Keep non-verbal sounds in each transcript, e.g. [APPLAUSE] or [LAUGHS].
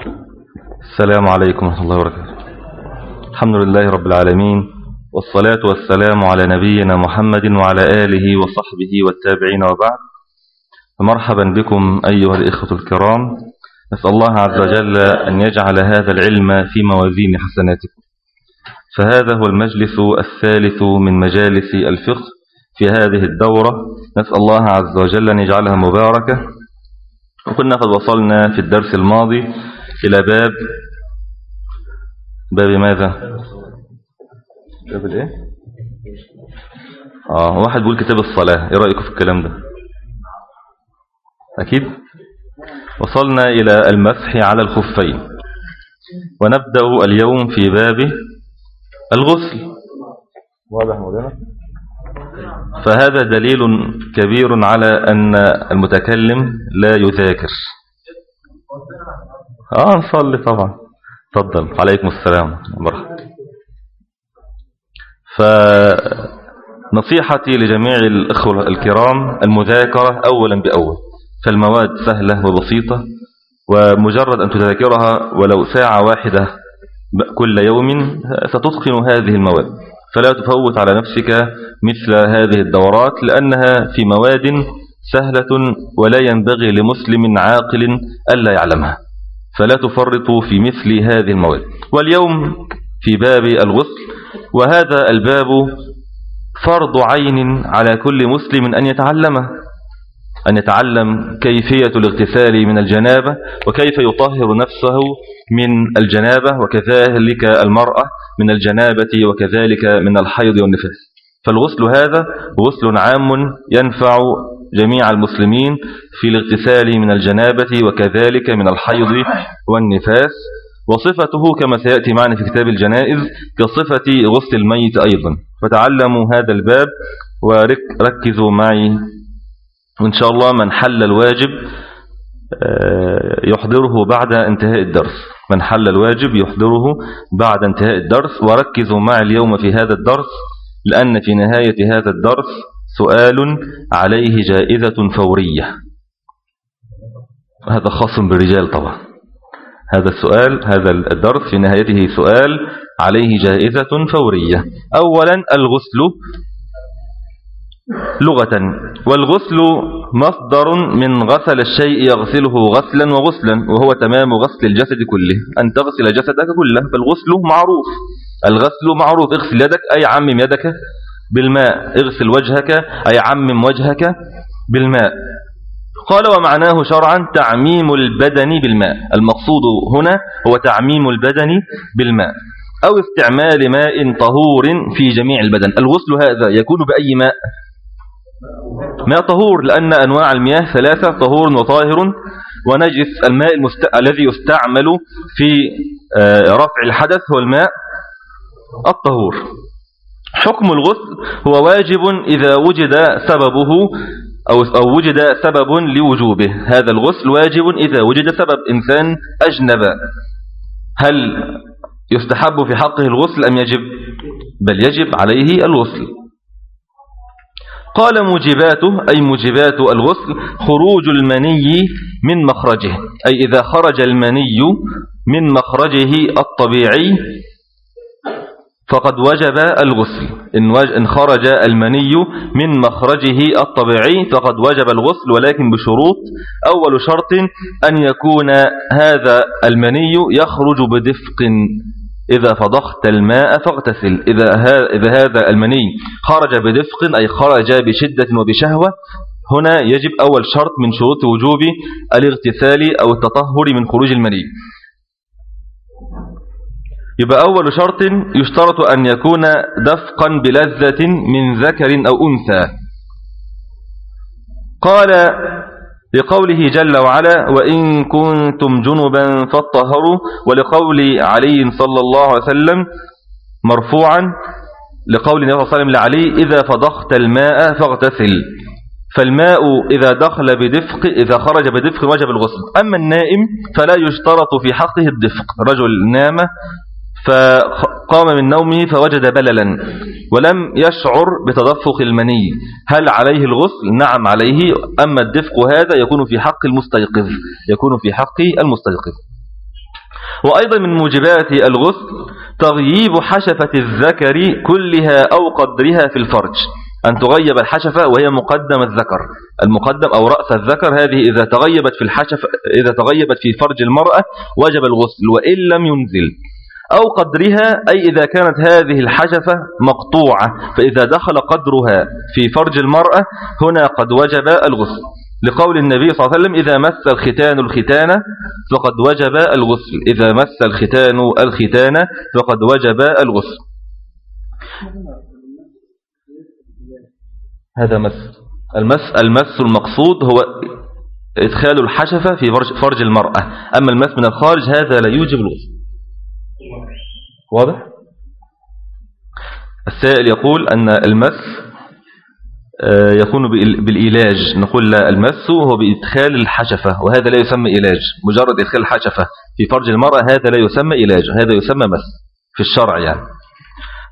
السلام عليكم ورحمة الله وبركاته. الحمد لله رب العالمين والصلاة والسلام على نبينا محمد وعلى آله وصحبه والتابعين وبعد. مرحبا بكم أيها الإخوة الكرام. نسأل الله عز وجل أن يجعل هذا العلم في موازين حسناتكم. فهذا هو المجلس الثالث من مجالس الفقه في هذه الدورة. نسأل الله عز وجل أن يجعلها مباركة. وكنا قد وصلنا في الدرس الماضي إلى باب باب ماذا؟ باب الإيه؟ آه واحد بيقول كتاب الصلاة. إيه رأيكم في الكلام ده؟ أكيد. وصلنا إلى المسح على الخفين. ونبدأ اليوم في باب الغسل. واضح مولانا؟ فهذا دليل كبير على أن المتكلم لا يذاكر. آه نصلي طبعا. تفضل. عليكم السلام مرحبا فنصيحتي لجميع الأخوة الكرام المذاكرة أولا بأول. فالمواد سهلة وبسيطة ومجرد أن تذاكرها ولو ساعة واحدة كل يوم ستتقن هذه المواد. فلا تفوت على نفسك مثل هذه الدورات لأنها في مواد سهلة ولا ينبغي لمسلم عاقل ألا يعلمها. فلا تفرطوا في مثل هذه المواد. واليوم في باب الغسل وهذا الباب فرض عين على كل مسلم أن يتعلمه أن يتعلم كيفية الاغتسال من الجنابة وكيف يطهر نفسه من الجنابة وكذلك المرأة من الجنابة وكذلك من الحيض والنفاس. فالغسل هذا غسل عام ينفع جميع المسلمين في الاغتسال من الجنابة وكذلك من الحيض والنفاس وصفته كما سيأتي معنا في كتاب الجنائز كصفة غسل الميت أيضا. فتعلموا هذا الباب وركزوا معي. وإن شاء الله من حل الواجب يحضره بعد انتهاء الدرس. من حل الواجب يحضره بعد انتهاء الدرس. وركزوا معي اليوم في هذا الدرس لأن في نهاية هذا الدرس سؤال عليه جائزة فورية. هذا خاص بالرجال طبعا. هذا السؤال هذا الدرس في نهايته سؤال عليه جائزة فورية. أولا الغسل لغة والغسل مصدر من غسل الشيء يغسله غسلا وغسلا وهو تمام غسل الجسد كله. أن تغسل جسدك كله فالغسل معروف. الغسل معروف. اغسل يدك أي عمم يدك. بالماء اغسل وجهك أي عمم وجهك بالماء. قال ومعناه شرعا تعميم البدن بالماء. المقصود هنا هو تعميم البدن بالماء أو استعمال ماء طهور في جميع البدن. الغسل هذا يكون بأي ماء؟ ماء طهور لأن أنواع المياه ثلاثة طهور وطاهر ونجس الماء المست... الذي يستعمل في رفع الحدث هو الماء الطهور. حكم الغسل هو واجب إذا وجد سببه أو, أو وجد سبب لوجوبه. هذا الغسل واجب إذا وجد سبب. إنسان أجنب. هل يستحب في حقه الغسل أم يجب؟ بل يجب عليه الغسل. قال موجباته أي موجبات الغسل خروج المني من مخرجه. أي إذا خرج المني من مخرجه الطبيعي فقد وجب الغسل. إن خرج المني من مخرجه الطبيعي فقد وجب الغسل ولكن بشروط. أول شرط أن يكون هذا المني يخرج بدفق. إذا فضخت الماء فاغتسل. إذا, إذا هذا المني خرج بدفق أي خرج بشدة وبشهوة هنا يجب أول شرط من شروط وجوب الاغتسال أو التطهر من خروج المني. يبقى أول شرط يشترط أن يكون دفقا بلذة من ذكر أو أنثى. قال لقوله جل وعلا وإن كنتم جنبا فاطهروا ولقول علي صلى الله عليه وسلم مرفوعا لقول النبي صلى الله عليه وسلم لعلي إذا فضخت الماء فاغتسل فالماء إذا دخل بدفق إذا خرج بدفق وجب الغسل. أما النائم فلا يشترط في حقه الدفق. رجل نام فقام من نومه فوجد بللا ولم يشعر بتدفق المني. هل عليه الغسل؟ نعم عليه. أما الدفق هذا يكون في حق المستيقظ يكون في حق المستيقظ. وأيضا من موجبات الغسل تغييب حشفة الذكر كلها أو قدرها في الفرج. أن تغيب الحشفة وهي مقدم الذكر. المقدم أو رأس الذكر هذه إذا تغيبت في الحشفة إذا تغيبت في فرج المرأة وجب الغسل وإن لم ينزل. أو قدرها أي إذا كانت هذه الحشفة مقطوعة فإذا دخل قدرها في فرج المرأة هنا قد وجب الغسل. لقول النبي صلى الله عليه وسلم إذا مس الختان الختان فقد وجب الغسل. إذا مس الختان الختان فقد وجب الغسل. هذا مس. المس المس المقصود هو إدخال الحشفة في فرج المرأة. أما المس من الخارج هذا لا يوجب الغسل. واضح؟ السائل يقول أن المس آه، يكون بالإيلاج. نقول لا المس هو بإدخال الحشفة وهذا لا يسمى إيلاج. مجرد إدخال الحشفة في فرج المرأة هذا لا يسمى إيلاج هذا يسمى مس في الشرع يعني.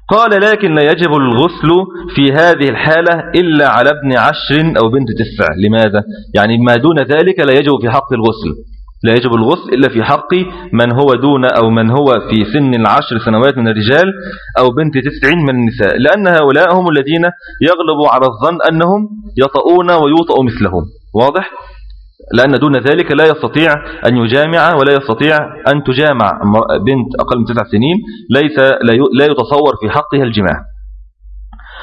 قال لكن لا يجب الغسل في هذه الحالة إلا على ابن عشر أو بنت تسع. لماذا؟ يعني ما دون ذلك لا يجب في حق الغسل. لا يجب الغسل إلا في حق من هو دون أو من هو في سن العشر سنوات من الرجال أو بنت تسعين من النساء لأن هؤلاء هم الذين يغلب على الظن أنهم يطؤون ويوطأ مثلهم واضح؟ لأن دون ذلك لا يستطيع أن يجامع ولا يستطيع أن تجامع بنت أقل من تسع سنين ليس لا يتصور في حقها الجماع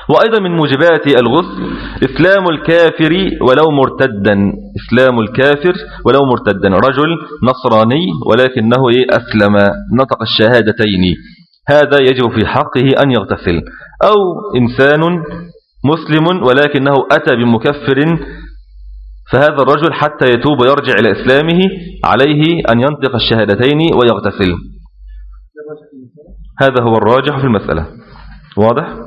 وأيضا من موجبات الغسل إسلام الكافر ولو مرتدا إسلام الكافر ولو مرتدا. رجل نصراني ولكنه أسلم نطق الشهادتين. هذا يجب في حقه أن يغتسل. أو إنسان مسلم ولكنه أتى بمكفر فهذا الرجل حتى يتوب ويرجع إلى إسلامه عليه أن ينطق الشهادتين ويغتسل. هذا هو الراجح في المسألة. واضح؟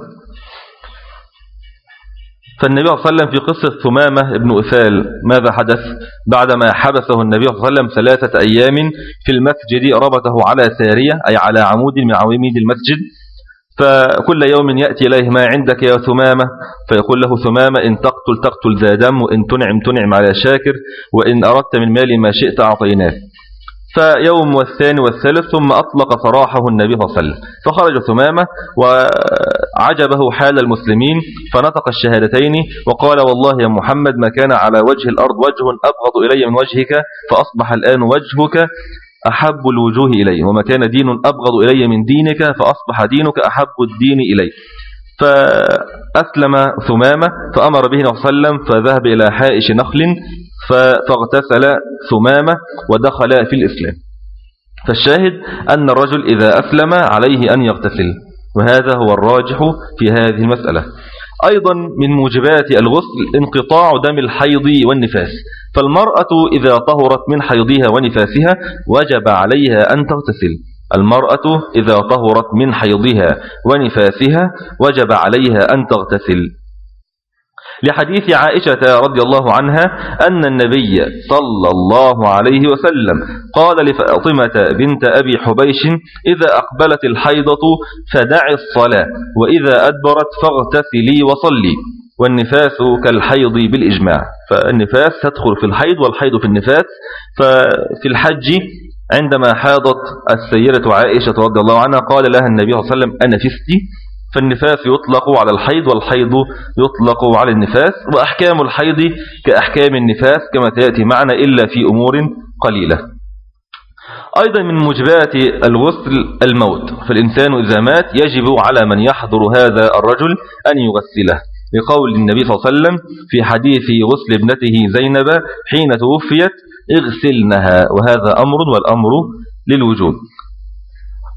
فالنبي صلى الله عليه وسلم في قصة ثمامة ابن أثال ماذا حدث؟ بعدما حبسه النبي صلى الله عليه وسلم ثلاثة أيام في المسجد ربطه على سارية أي على عمود من عواميد المسجد فكل يوم يأتي إليه ما عندك يا ثمامة؟ فيقول له ثمامة إن تقتل تقتل ذا دم وإن تنعم تنعم على شاكر وإن أردت من مالي ما شئت أعطيناه فيوم والثاني والثالث ثم أطلق سراحه النبي صلى الله عليه وسلم. فخرج ثمامة وعجبه حال المسلمين فنطق الشهادتين وقال والله يا محمد ما كان على وجه الأرض وجه أبغض إلي من وجهك فأصبح الآن وجهك أحب الوجوه إلي وما كان دين أبغض إلي من دينك فأصبح دينك أحب الدين إلي. فأسلم ثمامة فأمر به صلى الله عليه وسلم فذهب إلى حائش نخل فاغتسل ثمامة ودخل في الإسلام. فالشاهد أن الرجل إذا أسلم عليه أن يغتسل وهذا هو الراجح في هذه المسألة. أيضا من موجبات الغسل انقطاع دم الحيض والنفاس. فالمرأة إذا طهرت من حيضها ونفاسها وجب عليها أن تغتسل. المرأة إذا طهرت من حيضها ونفاسها وجب عليها أن تغتسل. لحديث عائشة رضي الله عنها أن النبي صلى الله عليه وسلم قال لفاطمة بنت أبي حبيش إذا أقبلت الحيضة فدع الصلاة وإذا أدبرت فاغتسلي وصلي. والنفاس كالحيض بالإجماع فالنفاس تدخل في الحيض والحيض في النفاس ففي الحج عندما حاضت السيدة عائشة رضي الله عنها قال لها النبي صلى الله عليه وسلم أنفستي فالنفاس يطلق على الحيض والحيض يطلق على النفاس وأحكام الحيض كأحكام النفاس كما تأتي معنا إلا في أمور قليلة. أيضا من موجبات الغسل الموت فالإنسان إذا مات يجب على من يحضر هذا الرجل أن يغسله. لقول النبي صلى الله عليه وسلم في حديث غسل ابنته زينب حين توفيت اغسلنها وهذا أمر والأمر للوجود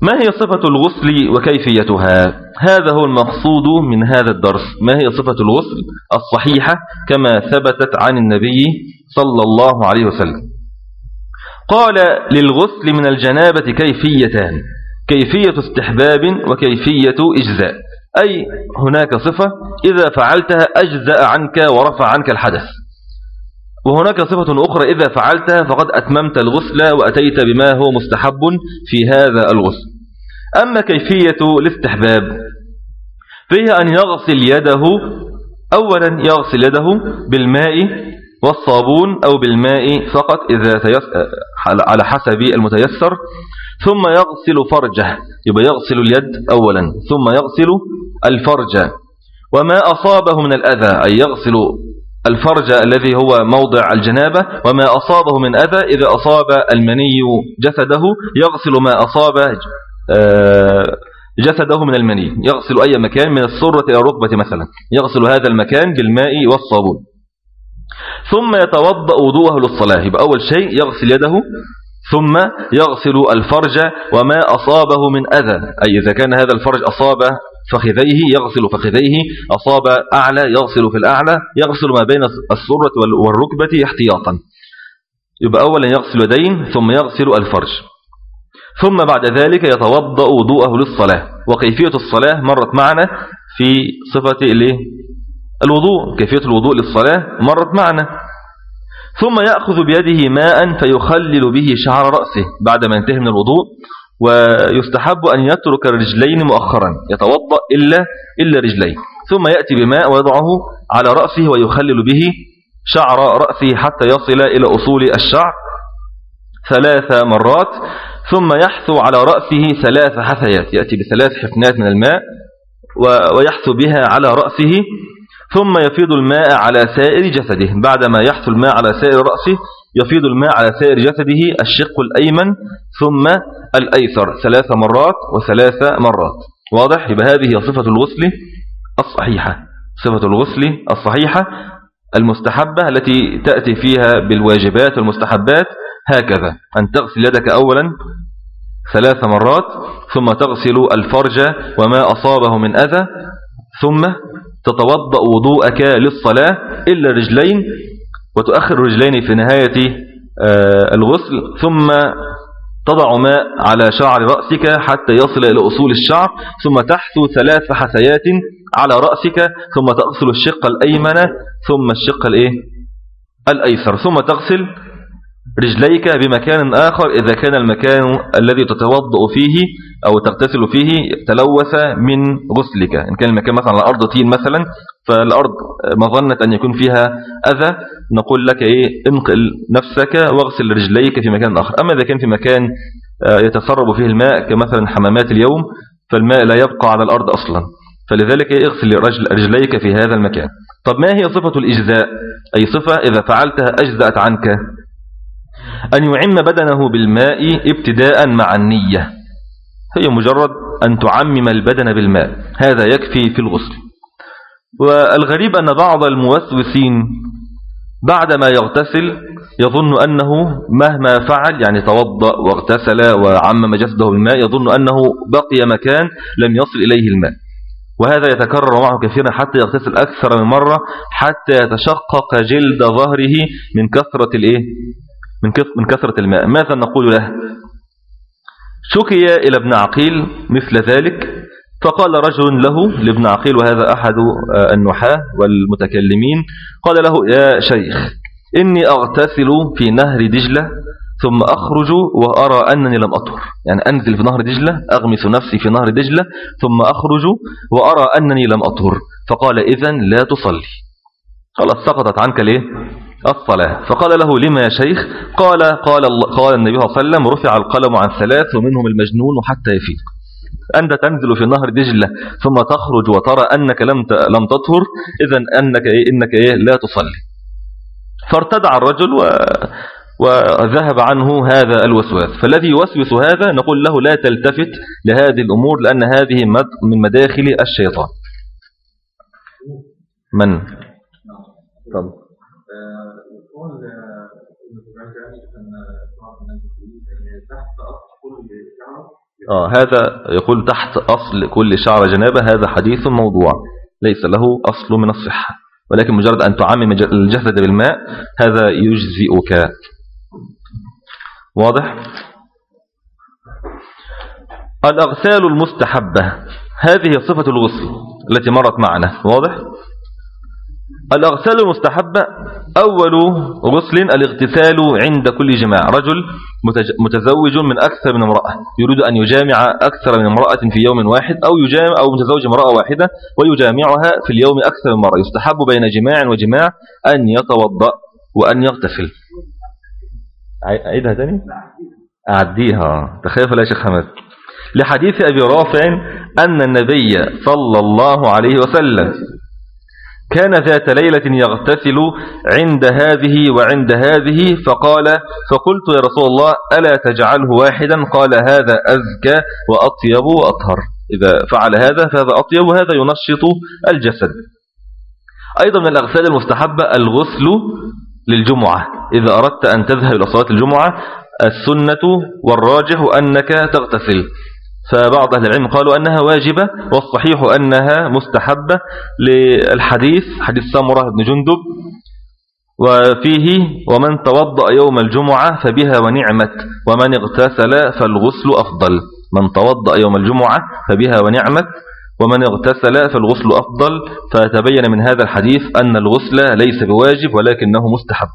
ما هي صفة الغسل وكيفيتها؟ هذا هو المقصود من هذا الدرس. ما هي صفة الغسل الصحيحة كما ثبتت عن النبي صلى الله عليه وسلم؟ قال للغسل من الجنابة كيفيتان كيفية استحباب وكيفية إجزاء. أي هناك صفة إذا فعلتها أجزأ عنك ورفع عنك الحدث. وهناك صفة أخرى إذا فعلتها فقد أتممت الغسل وأتيت بما هو مستحب في هذا الغسل. أما كيفية الاستحباب فهي أن يغسل يده أولا يغسل يده بالماء والصابون أو بالماء فقط إذا. على حسب المتيسر ثم يغسل فرجه يبقى يغسل اليد أولا ثم يغسل الفرج وما أصابه من الأذى أي يغسل الفرج الذي هو موضع الجنابة وما أصابه من أذى إذا أصاب المني جسده يغسل ما أصاب جسده من المني يغسل أي مكان من السرة إلى الركبة مثلا يغسل هذا المكان بالماء والصابون. ثم يتوضأ وضوءه للصلاة يبقى أول شيء يغسل يده ثم يغسل الفرج وما أصابه من أذى أي إذا كان هذا الفرج أصاب فخذيه يغسل فخذيه أصاب أعلى يغسل في الأعلى يغسل ما بين السرة والركبة احتياطا. يبقى أولا يغسل يدين ثم يغسل الفرج. ثم بعد ذلك يتوضأ وضوءه للصلاة. وكيفية الصلاة مرت معنا في صفة الوضوء كيفية الوضوء للصلاة مرت معنا. ثم يأخذ بيده ماء فيخلل به شعر رأسه بعد ما ينتهي من الوضوء ويستحب أن يترك الرجلين مؤخرا يتوضأ إلا, إلا رجلين. ثم يأتي بماء ويضعه على رأسه ويخلل به شعر رأسه حتى يصل إلى أصول الشعر ثلاث مرات. ثم يحثو على رأسه ثلاث حثيات. يأتي بثلاث حفنات من الماء ويحثو بها على رأسه ثم يفيض الماء على سائر جسده. بعدما يحثو الماء على سائر رأسه يفيض الماء على سائر جسده الشق الأيمن ثم الأيسر. ثلاث مرات وثلاث مرات. واضح؟ يبقى هذه صفة الغسل الصحيحة. صفة الغسل الصحيحة المستحبة التي تأتي فيها بالواجبات والمستحبات. هكذا أن تغسل يدك أولا ثلاث مرات ثم تغسل الفرج وما أصابه من أذى ثم تتوضأ وضوءك للصلاة إلا الرجلين وتؤخر الرجلين في نهاية آه، الغسل ثم تضع ماء على شعر رأسك حتى يصل إلى أصول الشعر ثم تحثو ثلاث حثيات على رأسك ثم تغسل الشق الأيمن ثم الشق؟ الأيسر ثم تغسل رجليك بمكان آخر إذا كان المكان الذي تتوضأ فيه أو تغتسل فيه تلوث من غسلك. إن كان المكان مثلا على أرض طين مثلا فالأرض مظنة أن يكون فيها أذى نقول لك إيه انقل نفسك واغسل رجليك في مكان آخر. أما إذا كان في مكان آه، يتسرب فيه الماء كمثلا حمامات اليوم فالماء لا يبقى على الأرض أصلا. فلذلك إيه اغسل رجليك في هذا المكان. طب ما هي صفة الإجزاء؟ أي صفة إذا فعلتها أجزأت عنك؟ أن يعم بدنه بالماء ابتداء مع النية. هي مجرد أن تعمم البدن بالماء. هذا يكفي في الغسل. والغريب أن بعض الموسوسين بعدما يغتسل يظن أنه مهما فعل يعني توضأ واغتسل وعمم جسده بالماء يظن أنه بقي مكان لم يصل إليه الماء. وهذا يتكرر معه كثيرا حتى يغتسل أكثر من مرة حتى يتشقق جلد ظهره من كثرة الإيه؟ من كثرة الماء. ماذا نقول له؟ شكي إلى ابن عقيل مثل ذلك. فقال رجل له لابن عقيل وهذا أحد آه، النحاة والمتكلمين قال له يا شيخ إني أغتسل في نهر دجلة ثم أخرج وأرى أنني لم أطهر. يعني أنزل في نهر دجلة أغمس نفسي في نهر دجلة ثم أخرج وأرى أنني لم أطهر. فقال إذن لا تصلي. خلاص سقطت عنك ليه؟ الصلاة. فقال له لما يا شيخ؟ قال قال, قال النبي صلى الله عليه وسلم رفع القلم عن ثلاث ومنهم المجنون حتى يفيق أنت تنزل في نهر دجلة ثم تخرج وترى أنك لم لم تطهر إذا أنك إيه إنك إيه لا تصلي. فارتدع الرجل و وذهب عنه هذا الوسواس. فالذي يوسوس هذا نقول له لا تلتفت لهذه الأمور لأن هذه من مداخل الشيطان. من؟ طب آه هذا يقول تحت أصل كل شعر جنابة هذا حديث موضوع ليس له أصل من الصحة. ولكن مجرد أن تعمم الجسد بالماء هذا يجزئك. واضح؟ الأغسال المستحبة هذه صفة الغسل التي مرت معنا واضح؟ الأغسال المستحبة أول غسل الاغتسال عند كل جماع. رجل متزوج من أكثر من امرأة. يريد أن يجامع أكثر من امرأة في يوم واحد أو يجامع أو متزوج امرأة واحدة ويجامعها في اليوم أكثر من مرة. يستحب بين جماع وجماع أن يتوضأ وأن يغتسل. عيدها تاني؟ أعديها. تخيف لا شيخ حمد لحديث أبي رافع أن النبي صلى الله عليه وسلم كان ذات ليلة يغتسل عند هذه وعند هذه فقال فقلت يا رسول الله ألا تجعله واحدا؟ قال هذا أزكى وأطيب وأطهر. إذا فعل هذا فهذا أطيب وهذا ينشط الجسد. أيضا من الأغسال المستحبة الغسل للجمعة. إذا أردت أن تذهب إلى صلاة الجمعة السنة والراجح أنك تغتسل. فبعض أهل العلم قالوا أنها واجبة والصحيح أنها مستحبة للحديث حديث سامرة بن جندب وفيه ومن توضأ يوم الجمعة فبها ونعمت ومن اغتسل فالغسل أفضل من توضأ يوم الجمعة فبها ونعمت ومن اغتسل فالغسل أفضل فتبين من هذا الحديث أن الغسل ليس بواجب ولكنه مستحب.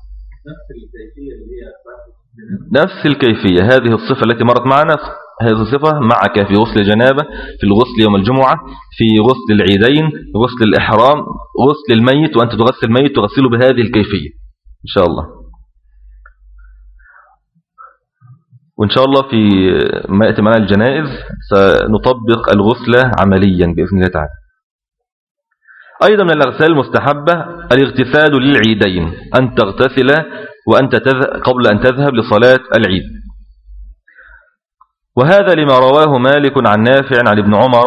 نفس الكيفية هذه الصفة التي مرت معنا هذه الصفة معك في غسل الجنابة في الغسل يوم الجمعة في غسل العيدين غسل الإحرام غسل الميت وأنت تغسل الميت تغسله بهذه الكيفية. إن شاء الله. وإن شاء الله في ما يأتي الجنائز سنطبق الغسل عمليا بإذن الله تعالى. أيضا من الأغسال المستحبة الاغتسال للعيدين أن تغتسل وأنت قبل أن تذهب لصلاة العيد. وهذا لما رواه مالك عن نافع عن ابن عمر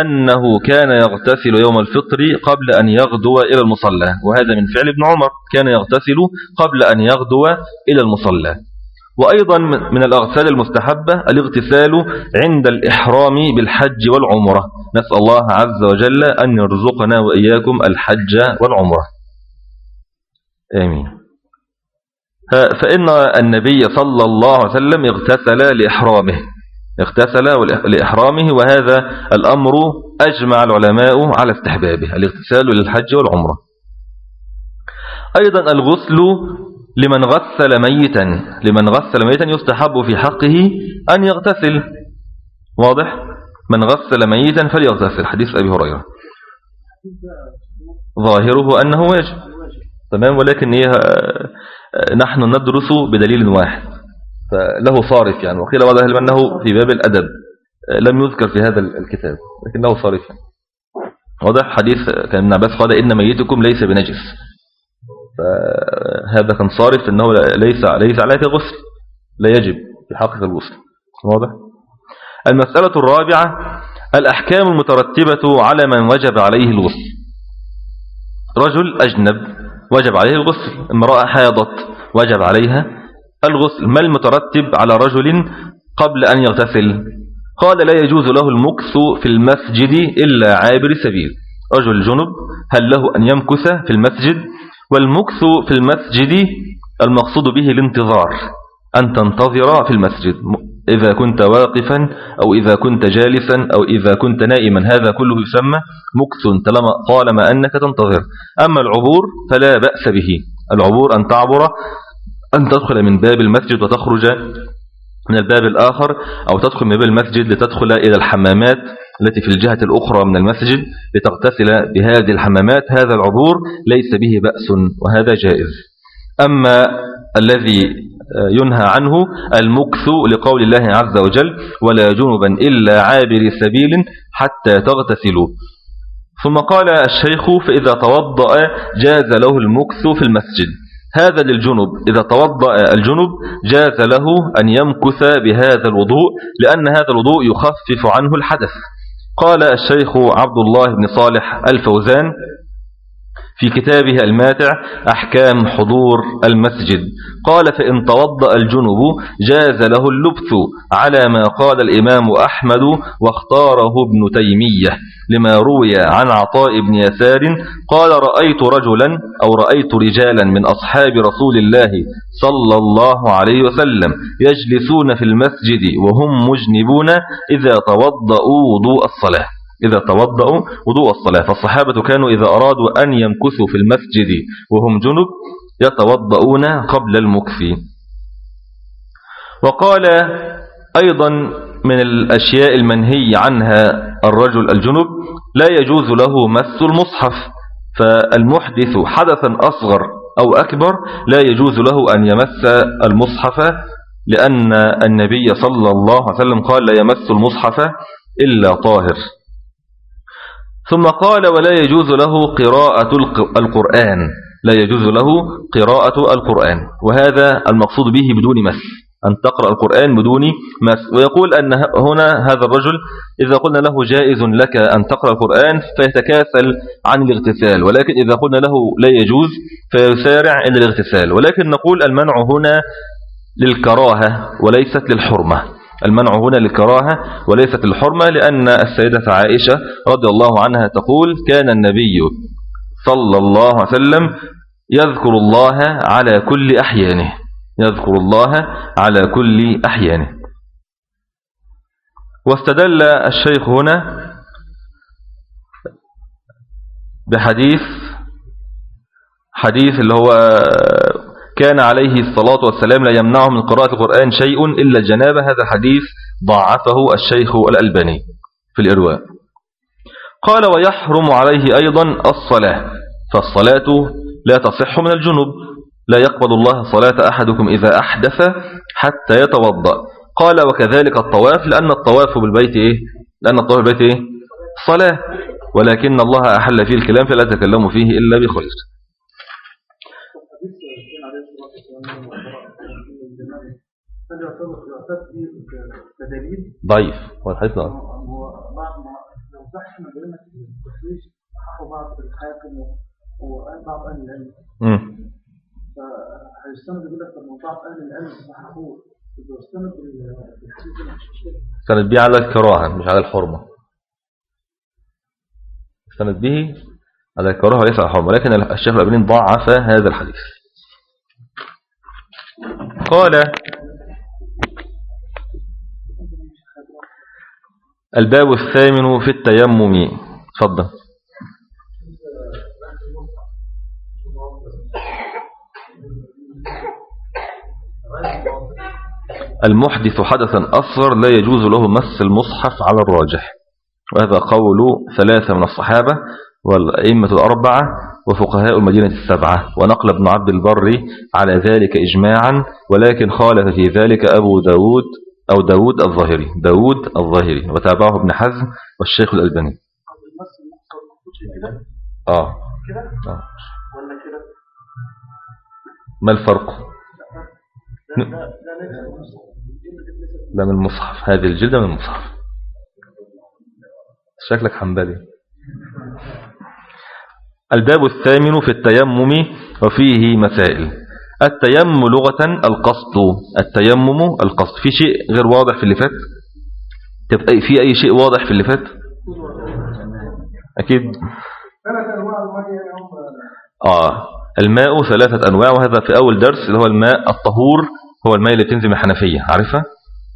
أنه كان يغتسل يوم الفطر قبل أن يغدو إلى المصلى. وهذا من فعل ابن عمر كان يغتسل قبل أن يغدو إلى المصلى. وأيضا من الأغسال المستحبة الاغتسال عند الإحرام بالحج والعمرة. نسأل الله عز وجل أن يرزقنا وإياكم الحج والعمرة. آمين. فإن النبي صلى الله عليه وسلم اغتسل لإحرامه. اغتسل لإحرامه وهذا الأمر أجمع العلماء على استحبابه الاغتسال للحج والعمرة. أيضا الغسل لمن غسل ميتا لمن غسل ميتا يستحب في حقه أن يغتسل. واضح؟ من غسل ميتا فليغتسل. حديث أبي هريرة. ظاهره أنه واجب. تمام؟ ولكن إيه نحن ندرس بدليل واحد. فله صارف يعني. وقيل بعض أهل أنه في باب الأدب لم يذكر في هذا الكتاب لكنه صارف يعني. واضح حديث كان ابن عباس قال إن ميتكم ليس بنجس. فهذا كان صارف أنه ليس ليس عليه غسل لا يجب في حقيقة الغسل. واضح؟ المسألة الرابعة الأحكام المترتبة على من وجب عليه الغسل. رجل أجنب وجب عليه الغسل امرأة حاضت وجب عليها الغسل ما المترتب على رجل قبل أن يغتسل؟ قال لا يجوز له المكث في المسجد إلا عابر سبيل. رجل جنب هل له أن يمكث في المسجد؟ والمكث في المسجد المقصود به الانتظار أن تنتظر في المسجد إذا كنت واقفا أو إذا كنت جالسا أو إذا كنت نائما. هذا كله يسمى مكث طالما أنك تنتظر. أما العبور فلا بأس به. العبور أن تعبر أن تدخل من باب المسجد وتخرج من الباب الآخر أو تدخل من باب المسجد لتدخل إلى الحمامات التي في الجهة الأخرى من المسجد لتغتسل بهذه الحمامات. هذا العبور ليس به بأس وهذا جائز. أما الذي ينهى عنه المكث لقول الله عز وجل ولا جنبا إلا عابر سبيل حتى تغتسلوا ثم قال الشيخ فإذا توضأ جاز له المكث في المسجد هذا للجنب إذا توضأ الجنب جاز له أن يمكث بهذا الوضوء لأن هذا الوضوء يخفف عنه الحدث. قال الشيخ عبد الله بن صالح الفوزان في كتابه الماتع أحكام حضور المسجد. قال فإن توضأ الجنب جاز له اللبث على ما قال الإمام أحمد واختاره ابن تيمية لما روي عن عطاء بن يسار قال رأيت رجلا أو رأيت رجالا من أصحاب رسول الله صلى الله عليه وسلم يجلسون في المسجد وهم مجنبون إذا توضأوا وضوء الصلاة. إذا توضأوا وضوء الصلاة. فالصحابة كانوا إذا أرادوا أن يمكثوا في المسجد وهم جنب يتوضؤون قبل المكث. وقال أيضا من الأشياء المنهي عنها الرجل الجنب لا يجوز له مس المصحف. فالمحدث حدثا أصغر أو أكبر لا يجوز له أن يمس المصحف لأن النبي صلى الله عليه وسلم قال لا يمس المصحف إلا طاهر. ثم قال ولا يجوز له قراءة القرآن. لا يجوز له قراءة القرآن. وهذا المقصود به بدون مس. أن تقرأ القرآن بدون مس. ويقول أن هنا هذا الرجل إذا قلنا له جائز لك أن تقرأ القرآن فيتكاسل عن الاغتسال. ولكن إذا قلنا له لا يجوز فيسارع إلى الاغتسال. ولكن نقول المنع هنا للكراهة وليست للحرمة. المنع هنا للكراهة وليست للحرمة لأن السيدة عائشة رضي الله عنها تقول كان النبي صلى الله عليه وسلم يذكر الله على كل أحيانه يذكر الله على كل أحيانه. واستدل الشيخ هنا بحديث حديث اللي هو كان عليه الصلاة والسلام لا يمنعه من قراءة القرآن شيء إلا الجنابة هذا حديث ضعفه الشيخ الألباني في الإرواء. قال ويحرم عليه أيضا الصلاة فالصلاة لا تصح من الجنوب لا يقبل الله صلاة أحدكم إذا أحدث حتى يتوضأ. قال وكذلك الطواف لأن الطواف بالبيت إيه؟ لأن الطواف بالبيت إيه؟ صلاة. ولكن الله أحل فيه الكلام فلا تكلموا فيه إلا ضعيف. هو الحديث ضعيف. هو بعض لو صح ما بينك التفريش صححوا بعض الحاكم وبعض أهل العلم. فهيستند يقول لك بعض أهل العلم صححوه. استند به على الكراهة مش على الحرمة. استند به على الكراهة وليس على الحرمة. ولكن الشيخ الأبنين ضعف هذا الحديث. قال الباب الثامن في التيمم. تفضل المحدث حدثا أصغر لا يجوز له مس المصحف على الراجح. وهذا قول ثلاثة من الصحابة والأئمة الأربعة وفقهاء المدينة السبعة. ونقل ابن عبد البر على ذلك إجماعا ولكن خالف في ذلك أبو داود أو داود الظاهري. داود الظاهري. وتابعه ابن حزم والشيخ الألباني. آه. آه. ما الفرق؟ لا من المصحف. هذه الجلدة من المصحف. شكلك حنبلي. الباب الثامن في التيمم وفيه مسائل. التيمم لغة القصد. التيمم القصد. في شيء غير واضح في اللي فات؟ تبقى في أي شيء واضح في اللي فات؟ أكيد. آه. الماء ثلاثة أنواع وهذا في أول درس اللي هو الماء الطهور هو الماء اللي بتنزل من الحنفية. عارفها؟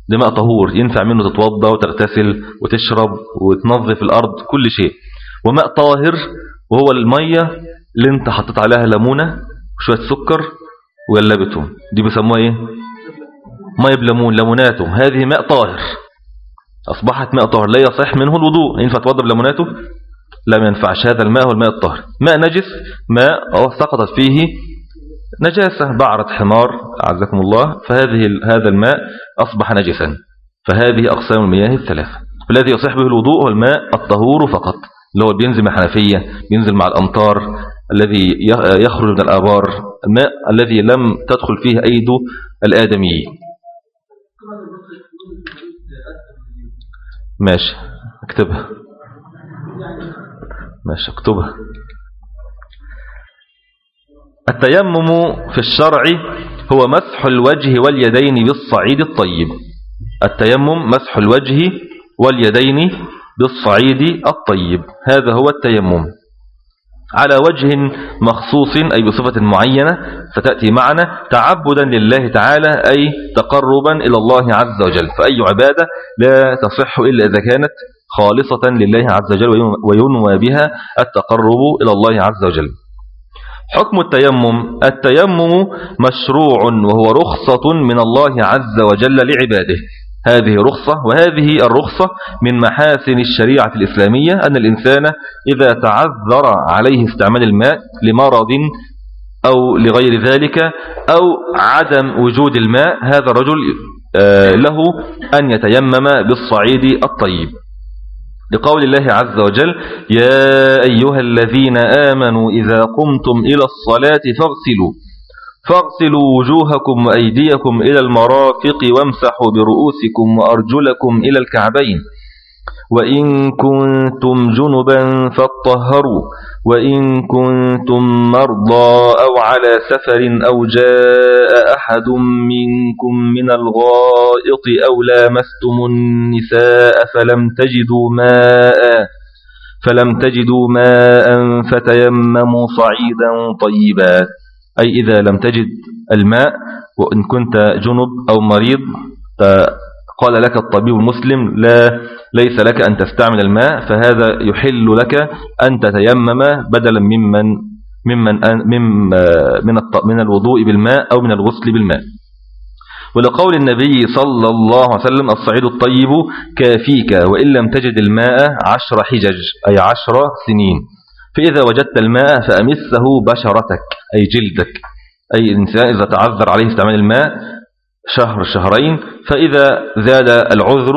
ده ماء طهور ينفع منه تتوضى وتغتسل وتشرب وتنظف الأرض كل شيء. وماء طاهر وهو المية اللي انت حطيت عليها ليمونة وشوية سكر وقلبتهم دي بيسموها إيه؟ مية بليمون ليموناته هذه ماء طاهر. أصبحت ماء طاهر. لا يصح منه الوضوء. ينفع توضى بليموناته لا ما ينفعش. هذا الماء هو الماء الطاهر. ماء نجس ماء سقطت فيه نجاسة بعرة حمار. أعزكم الله. فهذه هذا الماء أصبح نجسا. فهذه أقسام المياه الثلاثة. الذي يصح به الوضوء هو الماء الطهور فقط. اللي هو بينزل مع حنفية بينزل مع الأمطار الذي يخرج من الآبار الماء الذي لم تدخل فيه أيد الآدمي. ماشي اكتبها. ماشي اكتبها. التيمم في الشرع هو مسح الوجه واليدين بالصعيد الطيب. التيمم مسح الوجه واليدين بالصعيد الطيب. هذا هو التيمم. على وجه مخصوص أي بصفة معينة ستأتي معنا تعبدا لله تعالى أي تقربا إلى الله عز وجل. فأي عبادة لا تصح إلا إذا كانت خالصة لله عز وجل وينوى بها التقرب إلى الله عز وجل. حكم التيمم. التيمم مشروع وهو رخصة من الله عز وجل لعباده. هذه رخصة وهذه الرخصة من محاسن الشريعة الإسلامية أن الإنسان إذا تعذر عليه استعمال الماء لمرض أو لغير ذلك أو عدم وجود الماء هذا الرجل آه، له أن يتيمم بالصعيد الطيب. لقول الله عز وجل يا أيها الذين آمنوا إذا قمتم إلى الصلاة فاغسلوا فاغسلوا وجوهكم وأيديكم إلى المرافق وامسحوا برؤوسكم وأرجلكم إلى الكعبين. وإن كنتم جنبا فاطهروا وإن كنتم مرضى أو على سفر أو جاء أحد منكم من الغائط أو لامستم النساء فلم تجدوا ماء فلم تجدوا ماء فتيمموا صعيدا طيبا. أي إذا لم تجد الماء وإن كنت جنب أو مريض قال لك الطبيب المسلم لا ليس لك أن تستعمل الماء فهذا يحل لك أن تتيمم بدلا ممن ممن من من الوضوء بالماء أو من الغسل بالماء. ولقول النبي صلى الله عليه وسلم الصعيد الطيب كافيك وإن لم تجد الماء عشر حجج أي عشر سنين. فإذا وجدت الماء فأمسه بشرتك أي جلدك أي الإنسان إذا تعذر عليه استعمال الماء شهر شهرين فإذا زاد العذر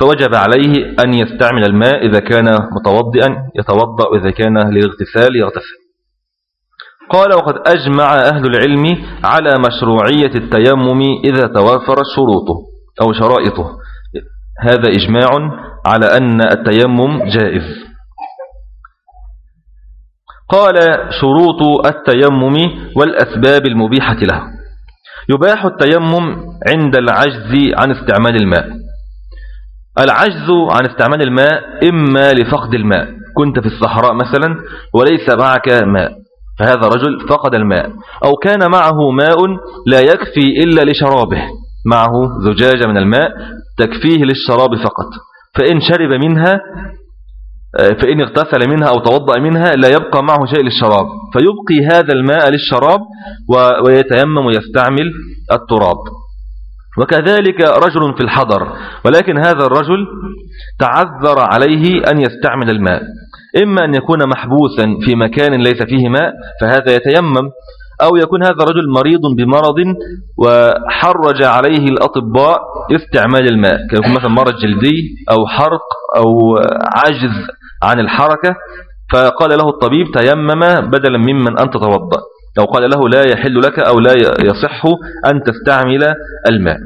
فوجب عليه أن يستعمل الماء إذا كان متوضئا يتوضأ وإذا كان للاغتسال يغتسل. قال وقد أجمع أهل العلم على مشروعية التيمم إذا توافر شروطه أو شرائطه. هذا إجماع على أن التيمم جائز. قال شروط التيمم والأسباب المبيحة له يباح التيمم عند العجز عن استعمال الماء. العجز عن استعمال الماء إما لفقد الماء. كنت في الصحراء مثلا وليس معك ماء. فهذا رجل فقد الماء. أو كان معه ماء لا يكفي إلا لشرابه. معه زجاجة من الماء تكفيه للشراب فقط. فإن شرب منها فإن اغتسل منها أو توضأ منها لا يبقى معه شيء للشراب. فيبقي هذا الماء للشراب ويتيمم ويستعمل التراب. وكذلك رجل في الحضر ولكن هذا الرجل تعذر عليه أن يستعمل الماء. إما أن يكون محبوسا في مكان ليس فيه ماء فهذا يتيمم أو يكون هذا الرجل مريض بمرض وحرج عليه الأطباء استعمال الماء. كيكون مثلا مرض جلدي أو حرق أو عجز عن الحركة فقال له الطبيب تيمم بدلا ممن أن تتوضأ أو قال له لا يحل لك أو لا يصح أن تستعمل الماء.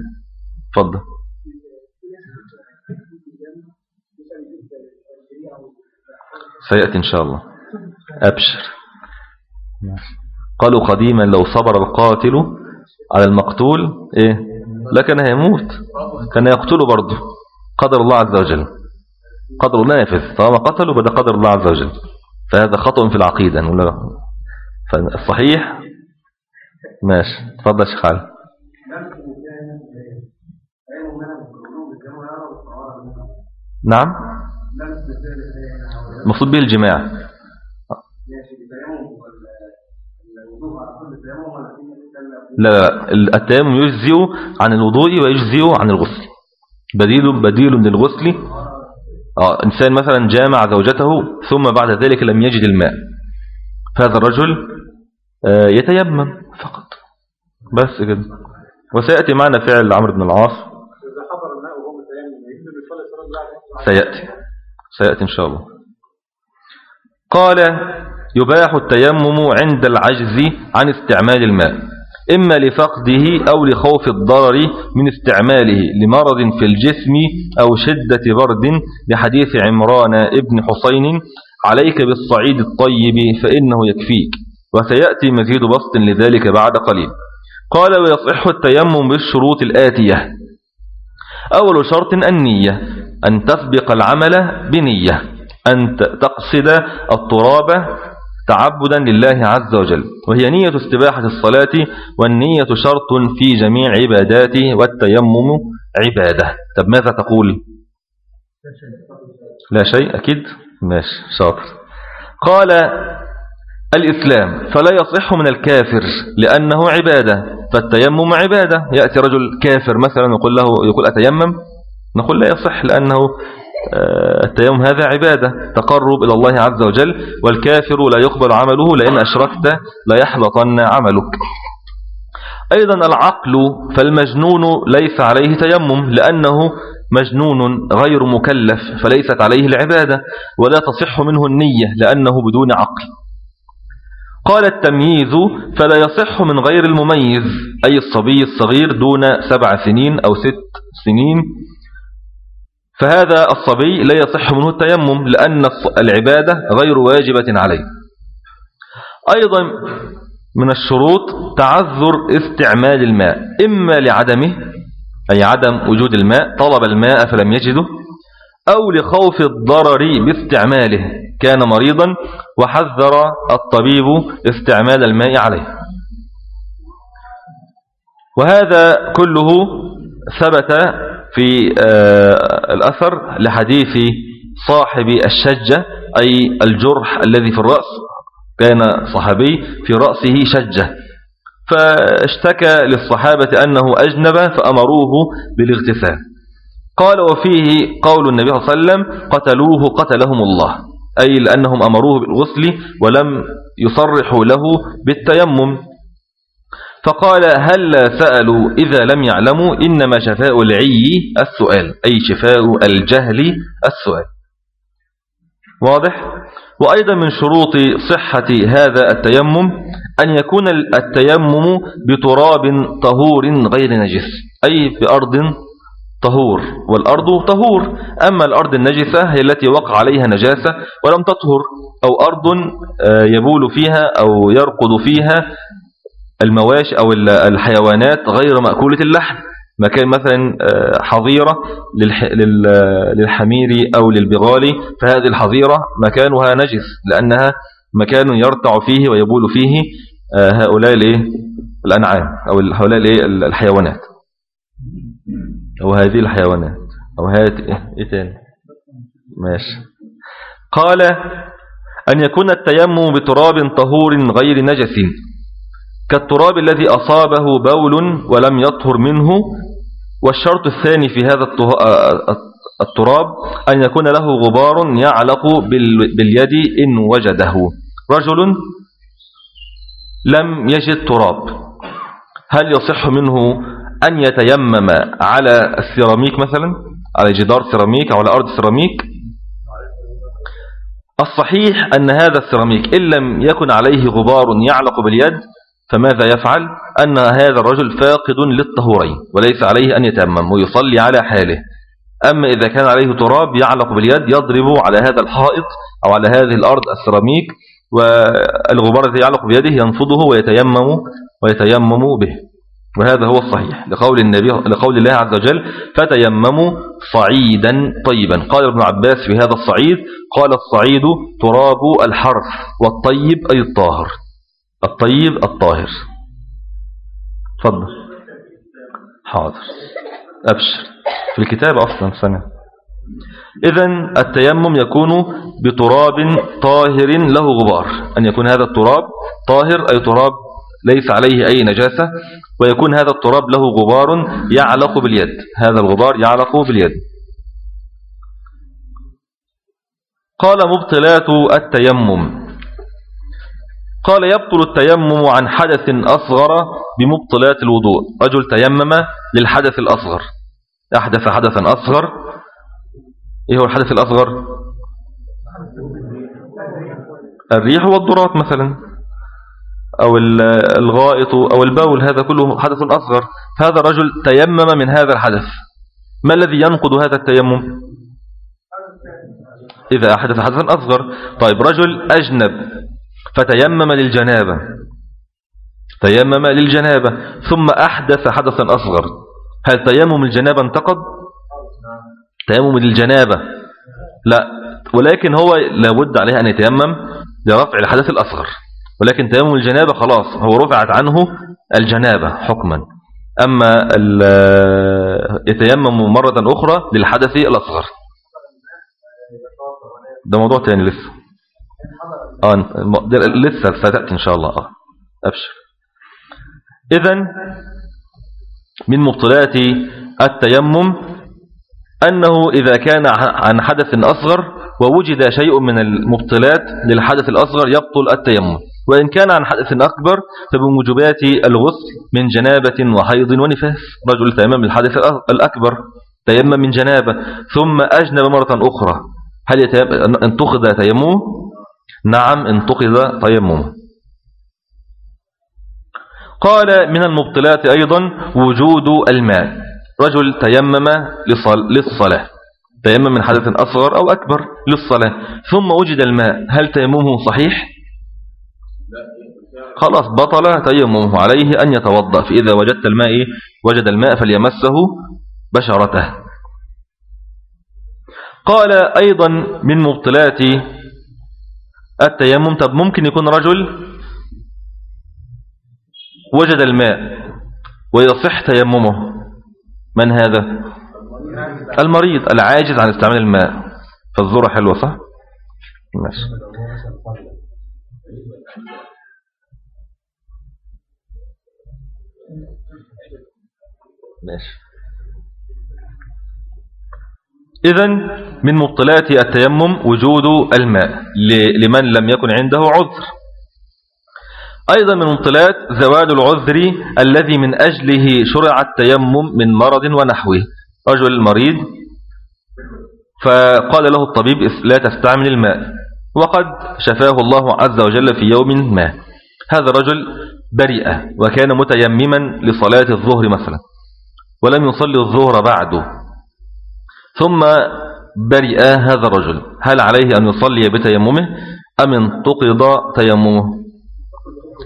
فضل سيأتي إن شاء الله. أبشر. قالوا قديما لو صبر القاتل على المقتول إيه؟ لكن هيموت. كان يقتله برضه قدر الله عز وجل. قدر ينفذ طالما قتلوا بدأ قدر الله عز وجل. فهذا خطأ في العقيدة فالصحيح؟ ماشي. تفضل شيخ علي. نعم. المقصود به الجماع. لا لا التيمم يجزئ عن الوضوء ويجزئ عن الغسل. بديل بديل للغسل آه إنسان مثلا جامع زوجته ثم بعد ذلك لم يجد الماء. فهذا الرجل آه يتيمم فقط. بس كده. وسيأتي معنا فعل عمرو بن العاص. سيأتي. سيأتي إن شاء الله. قال يباح التيمم عند العجز عن استعمال الماء. إما لفقده أو لخوف الضرر من استعماله لمرض في الجسم أو شدة برد لحديث عمران ابن حسين عليك بالصعيد الطيب فإنه يكفيك. وسيأتي مزيد بسط لذلك بعد قليل. قال ويصح التيمم بالشروط الآتية. أول شرط النية أن تسبق العمل بنية أن تقصد التراب تعبدا لله عز وجل وهي نية استباحة الصلاة والنية شرط في جميع عبادات والتيمم عبادة. طب ماذا تقول؟ لا شيء أكيد. ماشي شاطر. قال الإسلام فلا يصح من الكافر لأنه عبادة فالتيمم عبادة. يأتي رجل كافر مثلا يقول له يقول أتيمم؟ نقول لا يصح لأنه التيمم هذا عبادة تقرب إلى الله عز وجل والكافر لا يقبل عمله لأن أشركت لا يحلطن عملك. أيضا العقل فالمجنون ليس عليه تيمم لأنه مجنون غير مكلف فليست عليه العبادة ولا تصح منه النية لأنه بدون عقل. قال التمييز فلا يصح من غير المميز أي الصبي الصغير دون سبع سنين أو ست سنين فهذا الصبي لا يصح منه التيمم لأن العبادة غير واجبة عليه. أيضا من الشروط تعذر استعمال الماء إما لعدمه أي عدم وجود الماء طلب الماء فلم يجده أو لخوف الضرر باستعماله. كان مريضا وحذر الطبيب استعمال الماء عليه. وهذا كله ثبت في آه، الأثر لحديث صاحب الشجة أي الجرح الذي في الرأس. كان صحابي في رأسه شجة. فاشتكى للصحابة أنه أجنب فأمروه بالاغتسال. قال وفيه قول النبي صلى الله عليه وسلم قتلوه قتلهم الله. أي لأنهم أمروه بالغسل ولم يصرحوا له بالتيمم. فقال هل سألوا؟ إذا لم يعلموا إنما شفاء العي السؤال أي شفاء الجهل السؤال. واضح؟ وأيضا من شروط صحة هذا التيمم أن يكون التيمم بتراب طهور غير نجس أي بأرض طهور والأرض طهور. أما الأرض النجسة هي التي وقع عليها نجاسة ولم تطهر أو أرض آه، يبول فيها أو يرقد فيها المواش أو الحيوانات غير مأكولة اللحم. مكان مثلا آه، حظيرة للحمير أو للبغال فهذه الحظيرة مكانها نجس لأنها مكان يرتع فيه ويبول فيه آه، هؤلاء الأنعام أو هؤلاء الحيوانات. أو هذه الحيوانات. أو هذه إيه تاني؟ ماشي. قال أن يكون التيمم بتراب طهور غير نجس. كالتراب الذي أصابه بول ولم يطهر منه والشرط الثاني في هذا التراب أن يكون له غبار يعلق باليد إن وجده. رجل لم يجد تراب هل يصح منه أن يتيمم على السيراميك مثلا؟ على جدار سيراميك أو على أرض سيراميك؟ الصحيح أن هذا السيراميك إن لم يكن عليه غبار يعلق باليد فماذا يفعل؟ أن هذا الرجل فاقد للطهورين وليس عليه أن يتأمم ويصلي على حاله. أما إذا كان عليه تراب يعلق باليد يضرب على هذا الحائط أو على هذه الأرض السيراميك والغبار الذي يعلق بيده ينفضه ويتيمم ويتيمم به. وهذا هو الصحيح. لقول النبي لقول الله عز وجل فتيمموا صعيدا طيبا. قال ابن عباس في هذا الصعيد قال الصعيد تراب الحرث والطيب أي الطاهر. الطيب الطاهر. تفضل حاضر. أبشر. في الكتاب أصلا سنة إذن التيمم يكون بتراب طاهر له غبار. أن يكون هذا التراب طاهر أي تراب ليس عليه أي نجاسة ويكون هذا التراب له غبار يعلق باليد. هذا الغبار يعلق باليد. قال مبطلات التيمم. قال يبطل التيمم عن حدث أصغر بمبطلات الوضوء. رجل تيمم للحدث الأصغر. أحدث حدثا أصغر. إيه هو الحدث الأصغر؟ الريح والضرات مثلا. أو الغائط أو البول هذا كله حدث أصغر. فهذا رجل تيمم من هذا الحدث. ما الذي ينقض هذا التيمم؟ إذا أحدث حدثا أصغر. طيب رجل أجنب. فتيمم للجنابة. تيمم للجنابة. ثم أحدث حدثا أصغر. هل تيمم الجنابة انتقد تيمم للجنابة. لا. ولكن هو لابد عليه أن يتيمم لرفع الحدث الأصغر. ولكن تيمم الجنابة خلاص هو رفعت عنه الجنابة حكما. أما يتيمم مرة أخرى للحدث الأصغر. ده موضوع تاني لسه. آه لسه ستأتي إن شاء الله. آه أبشر. إذن من مبطلات التيمم أنه إذا كان عن حدث أصغر ووجد شيء من المبطلات للحدث الأصغر يبطل التيمم. وإن كان عن حدث أكبر فبموجبات الغسل من جنابة وحيض ونفاس. رجل تيمم الحدث الأكبر تيمم من جنابة ثم أجنب مرة أخرى. هل انتقض تيممه؟ نعم انتقض تيممه قال من المبطلات أيضا وجود الماء. رجل تيمم للصلاة. تيمم من حدث أصغر أو أكبر للصلاة. ثم وجد الماء. هل تيممه صحيح؟ خلاص بطل تيممه عليه أن يتوضأ. فإذا وجدت الماء وجد الماء فليمسه بشرته. قال أيضا من مبطلات التيمم. طب ممكن يكون رجل وجد الماء ويصح تيممه. من هذا؟ المريض العاجز عن استعمال الماء. فالذرة حلوة صح؟ ماشي. ماشي. إذن من مبطلات التيمم وجود الماء لمن لم يكن عنده عذر. أيضا من مبطلات زوال العذر الذي من أجله شرع التيمم من مرض ونحوه. رجل مريض فقال له الطبيب لا تستعمل الماء. وقد شفاه الله عز وجل في يوم ما. هذا رجل بريء وكان متيمما لصلاة الظهر مثلا ولم يصلي الظهر بعده. ثم برئ هذا الرجل. هل عليه أن يصلي بتيممه أم انتقض تيممه؟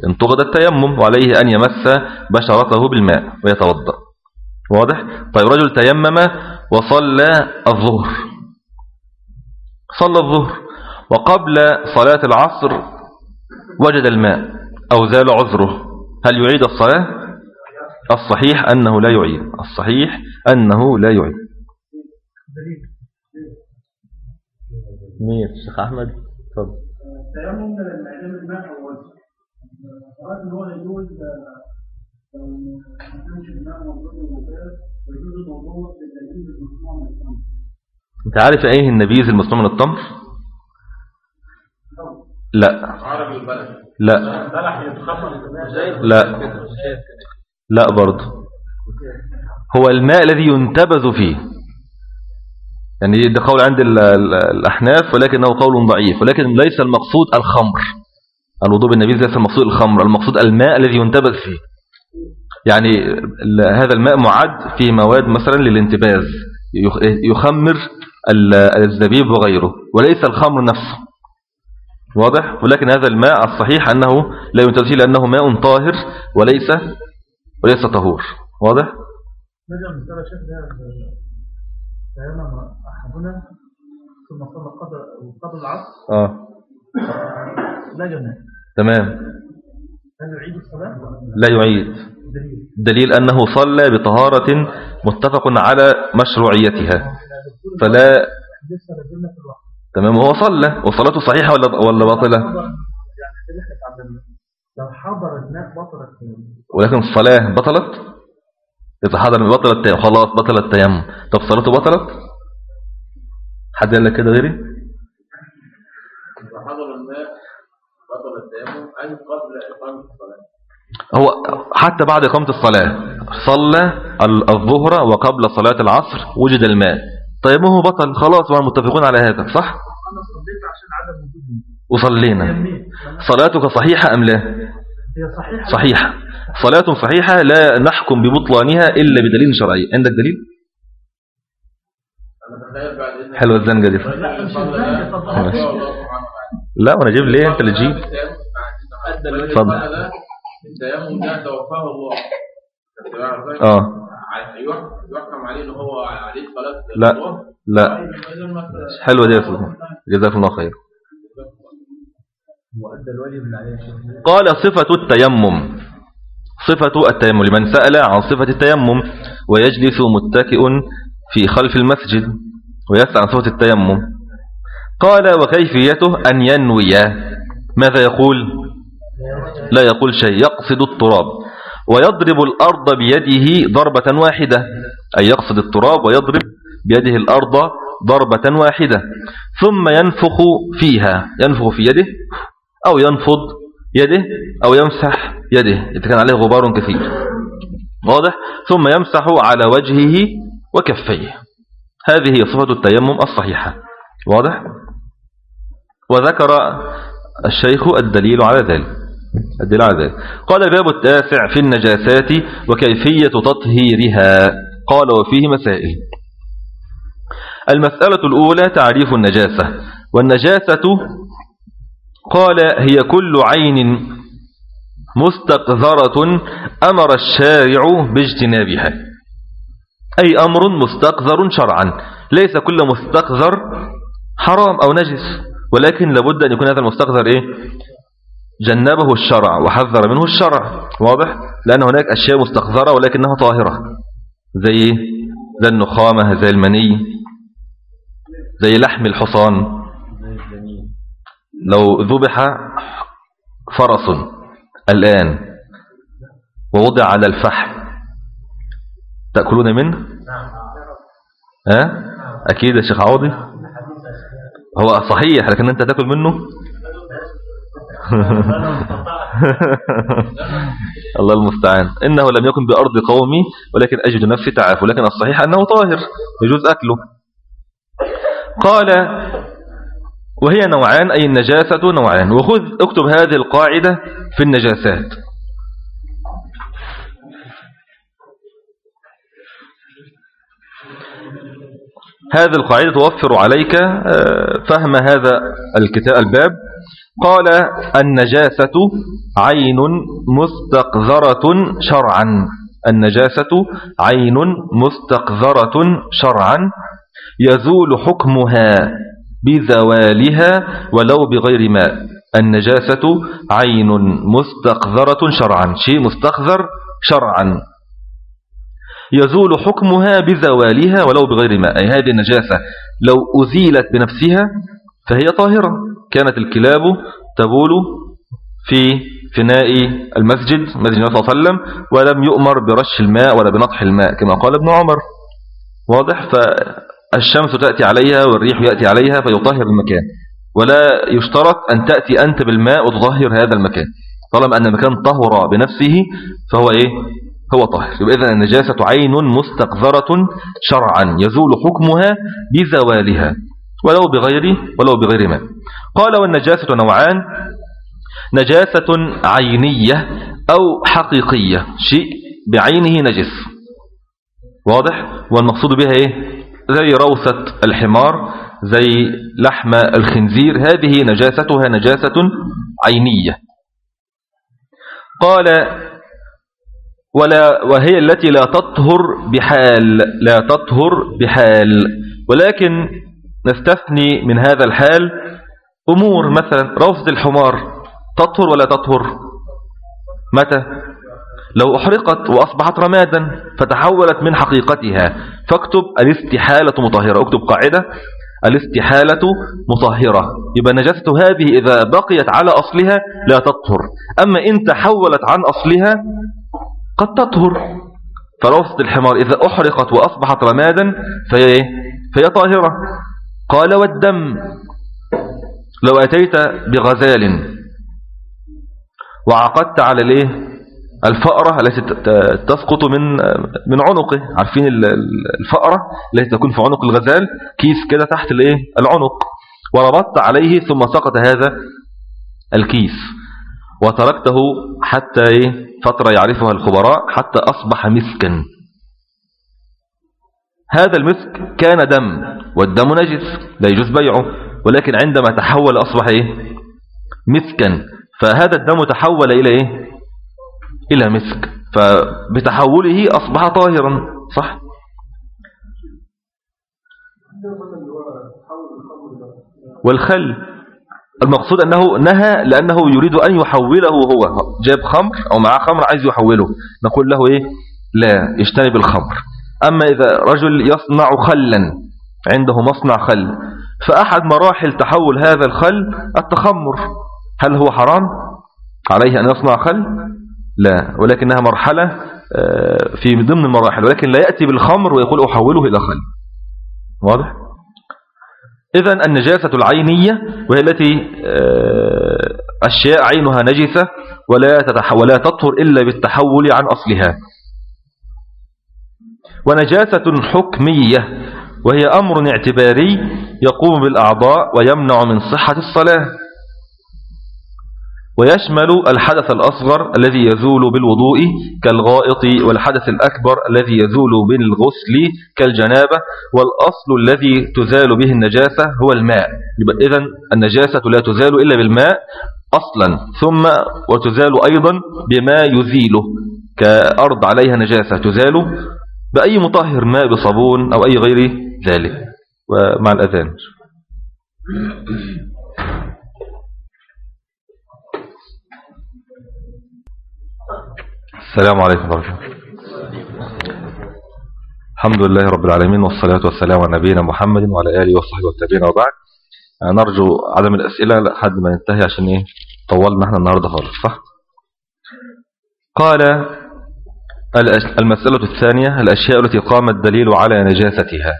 انتقض التيمم وعليه أن يمس بشرته بالماء ويتوضأ. واضح؟ طيب رجل تيمم وصلى الظهر. صلى الظهر. وقبل صلاة العصر وجد الماء أو زال عذره. هل يعيد الصلاة؟ الصحيح أنه لا يعيد. الصحيح أنه لا يعيد. مين الشيخ أحمد اتفضل التيمم لما يعمل الماء أو وجه أن هو يجوز لو ما كانش الماء موجود ويجوز الموضوع بالنبيذ المصنوع من التمر. أنت عارف أيه النبيذ المصنوع من التمر؟ لا. لا. لا. لا برضه. هو الماء الذي ينتبذ فيه. يعني ده قول عند الأحناف ولكنه قول ضعيف ولكن ليس المقصود الخمر. الوضوء بالنبي ليس المقصود الخمر المقصود الماء الذي ينتبذ فيه. يعني هذا الماء معد في مواد مثلا للانتباذ يخمر الزبيب وغيره وليس الخمر نفسه. واضح؟ ولكن هذا الماء الصحيح أنه لا ينتبذ لأنه ماء طاهر وليس وليس طهور. واضح؟ نجم تيمم أحدنا ثم صلى قبل العصر. آه. لا جنة. تمام. هل يعيد الصلاة؟ لا يعيد. دليل. أنه صلى بطهارة متفق على مشروعيتها. فلا تمام. هو صلى. وصلاته صحيحة ولا ولا باطلة؟ لو حضر الماء بطلت ولكن الصلاة بطلت؟ إذا حضر بطل التيمم خلاص بطل التيمم. طب صلاته بطلت؟ حد قال لك كده غيري؟ إذا حضر الماء بطل التيمم أي قبل إقامة الصلاة؟ هو حتى بعد إقامة الصلاة صلى الظهر وقبل صلاة العصر وجد الماء. طيبه بطل؟ خلاص وهم متفقون على هذا صح؟ أنا صليت عشان عدم وصلينا. صلاتك صحيحة أم لا؟ هي صحيحة. صحيحة. صلاة صحيحة لا نحكم ببطلانها إلا بدليل شرعي. عندك دليل؟ حلوة الزنجة دي. لا وأنا جيب ليه؟ أنت اللي تجيب. اتفضل. التيمم ده توفاه الله آه. يحكم عليه ان هو عليه صلاه لا لا. حلوة دي يا جزاكم الله خير. قال صفة التيمم. صفة التيمم لمن سأل عن صفة التيمم ويجلس متكئ في خلف المسجد ويسأل عن صفة التيمم. قال وكيفيته أن ينوي؟ ماذا يقول؟ لا يقول شيء يقصد التراب ويضرب الأرض بيده ضربة واحدة. أي يقصد التراب ويضرب بيده الأرض ضربة واحدة ثم ينفخ فيها ينفخ في يده أو ينفض يده أو يمسح يده. إذا كان عليه غبار كثير. واضح؟ ثم يمسح على وجهه وكفيه. هذه هي صفة التيمم الصحيحة. واضح؟ وذكر الشيخ الدليل على ذلك. الدليل على ذلك. قال الباب التاسع في النجاسات وكيفية تطهيرها. قال وفيه مسائل. المسألة الأولى تعريف النجاسة. والنجاسة قال هي كل عين مستقذرة أمر الشارع باجتنابها. أي أمر مستقذر شرعا. ليس كل مستقذر حرام أو نجس ولكن لابد أن يكون هذا المستقذر إيه؟ جنبه الشرع وحذر منه الشرع. واضح؟ لأن هناك أشياء مستقذرة ولكنها طاهرة. زي زي النخامة زي المني زي لحم الحصان. لو ذبح فرس الآن ووضع على الفحم تأكلون منه؟ ها؟ أكيد يا شيخ عوضي. هو صحيح لكن أنت تأكل منه؟ [LAUGHS] الله المستعان. إنه لم يكن بأرض قومي ولكن أجد نفسي تعافه لكن الصحيح أنه طاهر يجوز أكله. قال وهي نوعان أي النجاسة نوعان. وخذ اكتب هذه القاعدة في النجاسات. هذه القاعدة توفر عليك آه، فهم هذا الكتاب الباب. قال النجاسة عين مستقذرة شرعا. النجاسة عين مستقذرة شرعا. يزول حكمها. بزوالها ولو بغير ماء. النجاسة عين مستقذرة شرعا. شيء مستقذر شرعا. يزول حكمها بزوالها ولو بغير ماء. أي هذه النجاسة لو أزيلت بنفسها فهي طاهرة. كانت الكلاب تبول في فناء المسجد مسجد النبي صلى الله عليه وسلم ولم يؤمر برش الماء ولا بنطح الماء كما قال ابن عمر. واضح؟ فالشمس تأتي عليها والريح يأتي عليها فيطهر المكان ولا يشترط أن تأتي أنت بالماء وتطهر هذا المكان طالما أن المكان طهر بنفسه فهو إيه؟ هو طاهر. يبقى إذن النجاسة عين مستقذرة شرعا يزول حكمها بزوالها ولو بغير ولو بغير ماء. قال والنجاسة نوعان نجاسة عينية أو حقيقية شيء بعينه نجس واضح؟ والمقصود بها إيه؟ زي روثة الحمار زي لحم الخنزير هذه نجاستها نجاسة عينية. قال ولا وهي التي لا تطهر بحال لا تطهر بحال ولكن نستثني من هذا الحال أمور مثلا روثة الحمار تطهر ولا تطهر؟ متى؟ لو أحرقت وأصبحت رمادا فتحولت من حقيقتها. فاكتب الاستحالة مطهرة. اكتب قاعدة. الاستحالة مطهرة. يبقى نجاسة هذه إذا بقيت على أصلها لا تطهر. أما إن تحولت عن أصلها قد تطهر. فروثة الحمار إذا أحرقت وأصبحت رمادا فهي, فهي طاهرة. قال والدم. لو أتيت بغزال وعقدت على الإيه؟ الفأرة التي تسقط من من عنقه. عارفين الفأرة التي تكون في عنق الغزال؟ كيس كده تحت الايه؟ العنق. وربطت عليه ثم سقط هذا الكيس. وتركته حتى إيه؟ فترة يعرفها الخبراء حتى أصبح مسكا. هذا المسك كان دم والدم نجس لا يجوز بيعه. ولكن عندما تحول أصبح إيه؟ مسكا. فهذا الدم تحول إلى إيه؟ إلى مسك. فبتحوله أصبح طاهرا صح؟ والخل. المقصود أنه نهى لأنه يريد أن يحوله هو. جاب خمر أو معاه خمر عايز يحوله. نقول له إيه؟ لا يجتنب الخمر أما إذا رجل يصنع خلا عنده مصنع خل فأحد مراحل تحول هذا الخل التخمر. هل هو حرام؟ عليه أن يصنع خل؟ لا. ولكنها مرحلة آه، في ضمن المراحل ولكن لا يأتي بالخمر ويقول أحوله إلى خل. واضح؟ إذا النجاسة العينية وهي التي آه، أشياء عينها نجسة ولا, ولا تطهر إلا بالتحول عن أصلها. ونجاسة حكمية وهي أمر اعتباري يقوم بالأعضاء ويمنع من صحة الصلاة. ويشمل الحدث الأصغر الذي يزول بالوضوء كالغائط والحدث الأكبر الذي يزول بالغسل كالجنابة والأصل الذي تزال به النجاسة هو الماء. إذن النجاسة لا تزال إلا بالماء أصلا. ثم وتزال أيضا بما يزيله كأرض عليها نجاسة. تزال بأي مطهر ماء بصابون أو أي غير ذلك. ومع الأذان. السلام عليكم ورحمة الله الحمد لله رب العالمين والصلاة والسلام على نبينا محمد وعلى آله وصحبه والتابعين وبعد. نرجو عدم الأسئلة لحد ما ننتهي عشان إيه؟ طولنا إحنا النهاردة خالص صح؟ قال المسألة الثانية الأشياء التي قام الدليل على نجاستها.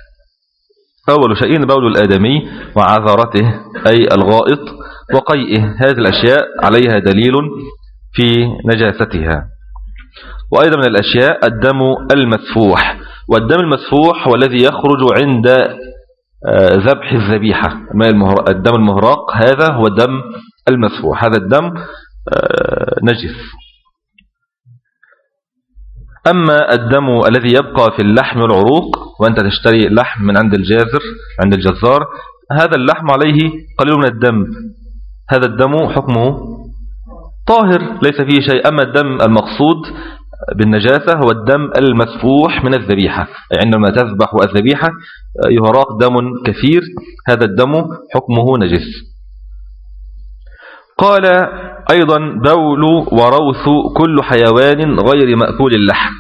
أول شيء بول الآدمي وعذرته أي الغائط وقيئه. هذه الأشياء عليها دليل في نجاستها. وأيضا من الأشياء الدم المسفوح والدم المسفوح هو الذي يخرج عند آه، ذبح الذبيحة. الدم المهراق هذا هو الدم المسفوح هذا الدم آه، نجس. أما الدم الذي يبقى في اللحم والعروق وأنت تشتري لحم من عند الجازر عند الجزار هذا اللحم عليه قليل من الدم. هذا الدم حكمه طاهر ليس فيه شيء. أما الدم المقصود بالنجاسة هو الدم المسفوح من الذبيحة. أي عندما تذبح الذبيحة يهراق دم كثير هذا الدم حكمه نجس. قال أيضا بول وروث كل حيوان غير مأكول اللحم.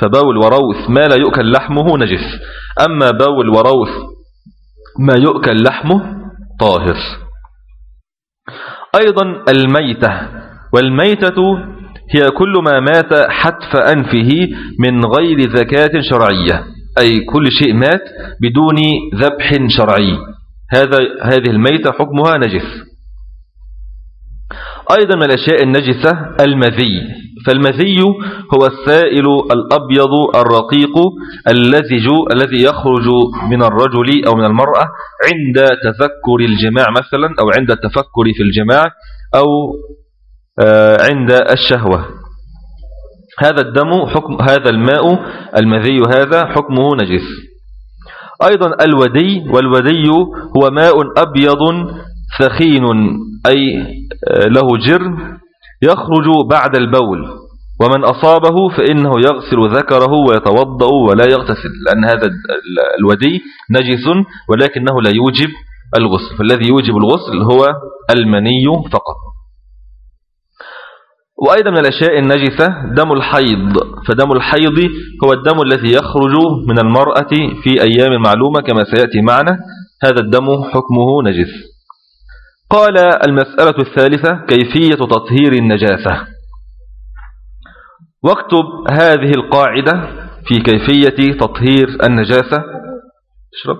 فبول وروث ما لا يؤكل لحمه نجس. أما بول وروث ما يؤكل لحمه طاهر. أيضا الميتة. والميتة هي كل ما مات حتف أنفه من غير زكاة شرعية أي كل شيء مات بدون ذبح شرعي. هذا هذه الميتة حكمها نجس. أيضا من الأشياء النجسة المذي. فالمذي هو السائل الأبيض الرقيق اللزج الذي يخرج من الرجل أو من المرأة عند تذكر الجماع مثلا أو عند التفكر في الجماع أو عند الشهوة. هذا الدم حكم هذا الماء المذي هذا حكمه نجس. أيضا الودي والودي هو ماء أبيض ثخين أي آه، له جر يخرج بعد البول. ومن أصابه فإنه يغسل ذكره ويتوضأ ولا يغتسل لأن هذا الودي نجس ولكنه لا يوجب الغسل. فالذي يوجب الغسل هو المني فقط. وأيضا من الأشياء النجسة دم الحيض. فدم الحيض هو الدم الذي يخرج من المرأة في أيام معلومة كما سيأتي معنا. هذا الدم حكمه نجس. قال المسألة الثالثة كيفية تطهير النجاسة. واكتب هذه القاعدة في كيفية تطهير النجاسة. اشرب.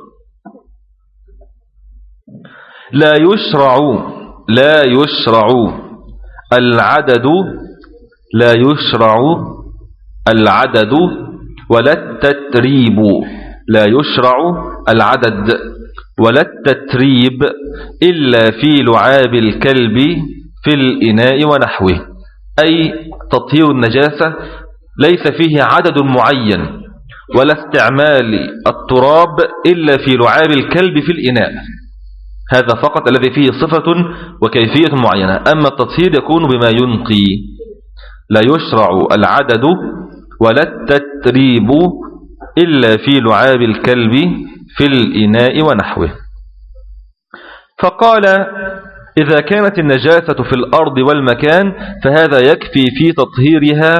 لا يشرع لا يشرع العدد لا يشرع العدد ولا التتريب لا يشرع العدد ولا التتريب إلا في لعاب الكلب في الإناء ونحوه. أي تطهير النجاسة ليس فيه عدد معين ولا استعمال التراب إلا في لعاب الكلب في الإناء. هذا فقط الذي فيه صفة وكيفية معينة. أما التطهير يكون بما ينقي. لا يشرع العدد ولا التتريب إلا في لعاب الكلب في الإناء ونحوه. فقال إذا كانت النجاسة في الأرض والمكان فهذا يكفي في تطهيرها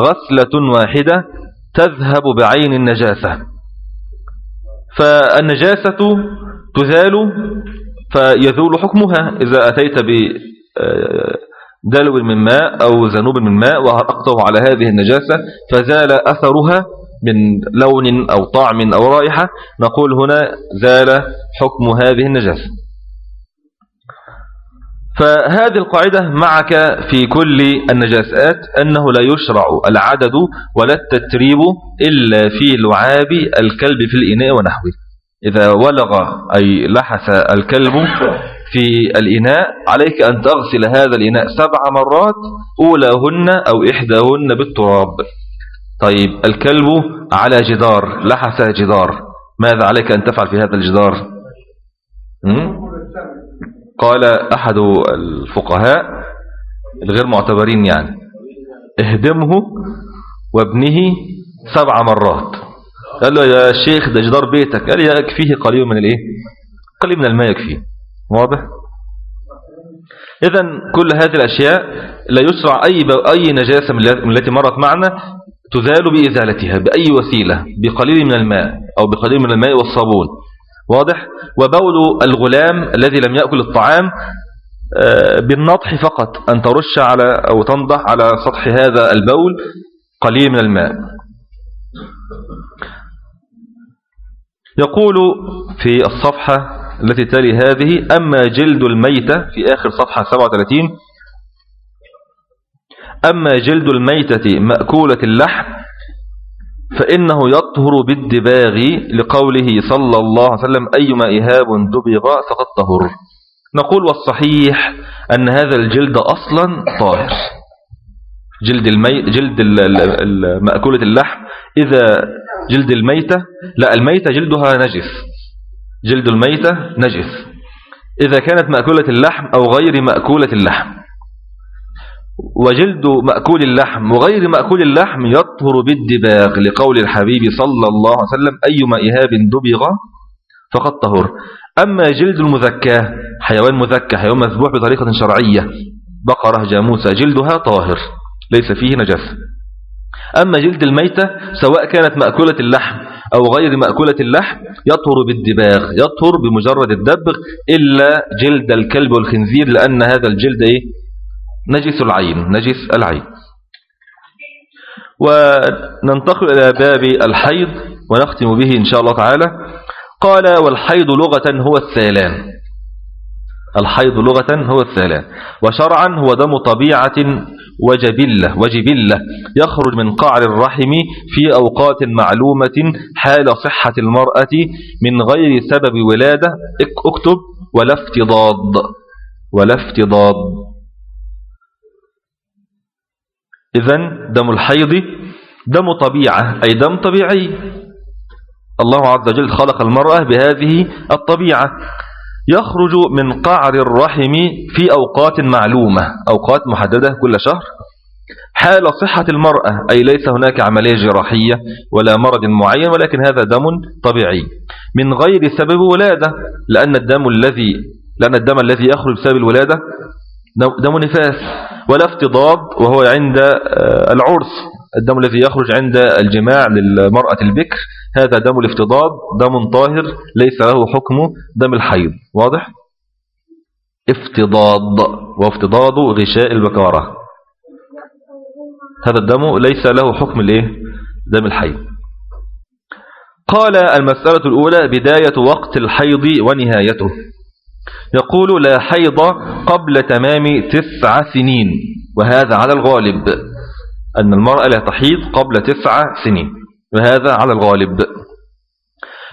غسلة واحدة تذهب بعين النجاسة. فالنجاسة تزال فيزول حكمها إذا أتيت بدلو من ماء أو ذنوب من ماء وهرقته على هذه النجاسة فزال أثرها من لون أو طعم أو رائحة نقول هنا زال حكم هذه النجاسة. فهذه القاعدة معك في كل النجاسات أنه لا يشرع العدد ولا التتريب إلا في لعاب الكلب في الإناء ونحوه. إذا ولغ أي لحس الكلب في الإناء عليك أن تغسل هذا الإناء سبع مرات أولاهن أو إحداهن بالتراب. طيب الكلب على جدار لحس جدار. ماذا عليك أن تفعل في هذا الجدار؟ قال أحد الفقهاء الغير معتبرين يعني اهدمه وابنه سبع مرات. قال له يا شيخ ده جدار بيتك. قال يكفيه قليل من الإيه؟ قليل من الماء يكفيه. واضح؟ إذا كل هذه الأشياء لا يسرع أي, أي نجاسة من التي مرت معنا تزال بإزالتها بأي وسيلة بقليل من الماء أو بقليل من الماء والصابون. واضح؟ وبول الغلام الذي لم يأكل الطعام آه، بالنطح فقط أن ترش على أو تنضح على سطح هذا البول قليل من الماء. يقول في الصفحة التي تلي هذه أما جلد الميتة في آخر صفحة 37 أما جلد الميتة مأكولة اللحم فإنه يطهر بالدباغ لقوله صلى الله عليه وسلم أيما إهاب دبغ فقد طهر. نقول والصحيح أن هذا الجلد أصلا طاهر. جلد المي جلد مأكولة اللحم إذا جلد الميتة لا الميتة جلدها نجس. جلد الميتة نجس. إذا كانت مأكولة اللحم أو غير مأكولة اللحم. وجلد مأكول اللحم وغير مأكول اللحم يطهر بالدباغ لقول الحبيب صلى الله عليه وسلم أيما إهاب دبغ فقد طهر. أما جلد المذكى حيوان مذكى حيوان مذبوح بطريقة شرعية بقرة جاموسة جلدها طاهر ليس فيه نجس. أما جلد الميتة سواء كانت مأكولة اللحم أو غير مأكولة اللحم يطهر بالدباغ يطهر بمجرد الدبغ إلا جلد الكلب والخنزير لأن هذا الجلد إيه؟ نجس العين نجس العين. وننتقل إلى باب الحيض ونختم به إن شاء الله تعالى. قال والحيض لغة هو الثالان الحيض لغة هو الثالان وشرعا هو دم طبيعة وجبلة, وجبلة يخرج من قعر الرحم في أوقات معلومة حال صحة المرأة من غير سبب ولادة. اكتب ولا افتضاد ولا افتضاد. إذن دم الحيض دم طبيعة أي دم طبيعي. الله عز وجل خلق المرأة بهذه الطبيعة. يخرج من قعر الرحم في أوقات معلومة أوقات محددة كل شهر. حال صحة المرأة أي ليس هناك عملية جراحية ولا مرض معين ولكن هذا دم طبيعي. من غير سبب ولادة لأن الدم الذي لأن الدم الذي يخرج بسبب الولادة دم نفاس ولا افتضاد وهو عند آه، العرس. الدم الذي يخرج عند الجماع للمرأة البكر هذا دم الافتضاد دم طاهر ليس له حكم دم الحيض. واضح؟ افتضاد. وافتضاد غشاء البكارة. هذا الدم ليس له حكم الايه دم الحيض. قال المسألة الأولى بداية وقت الحيض ونهايته. يقول لا حيض قبل تمام تسع سنين وهذا على الغالب. أن المرأة لا تحيض قبل تسع سنين وهذا على الغالب.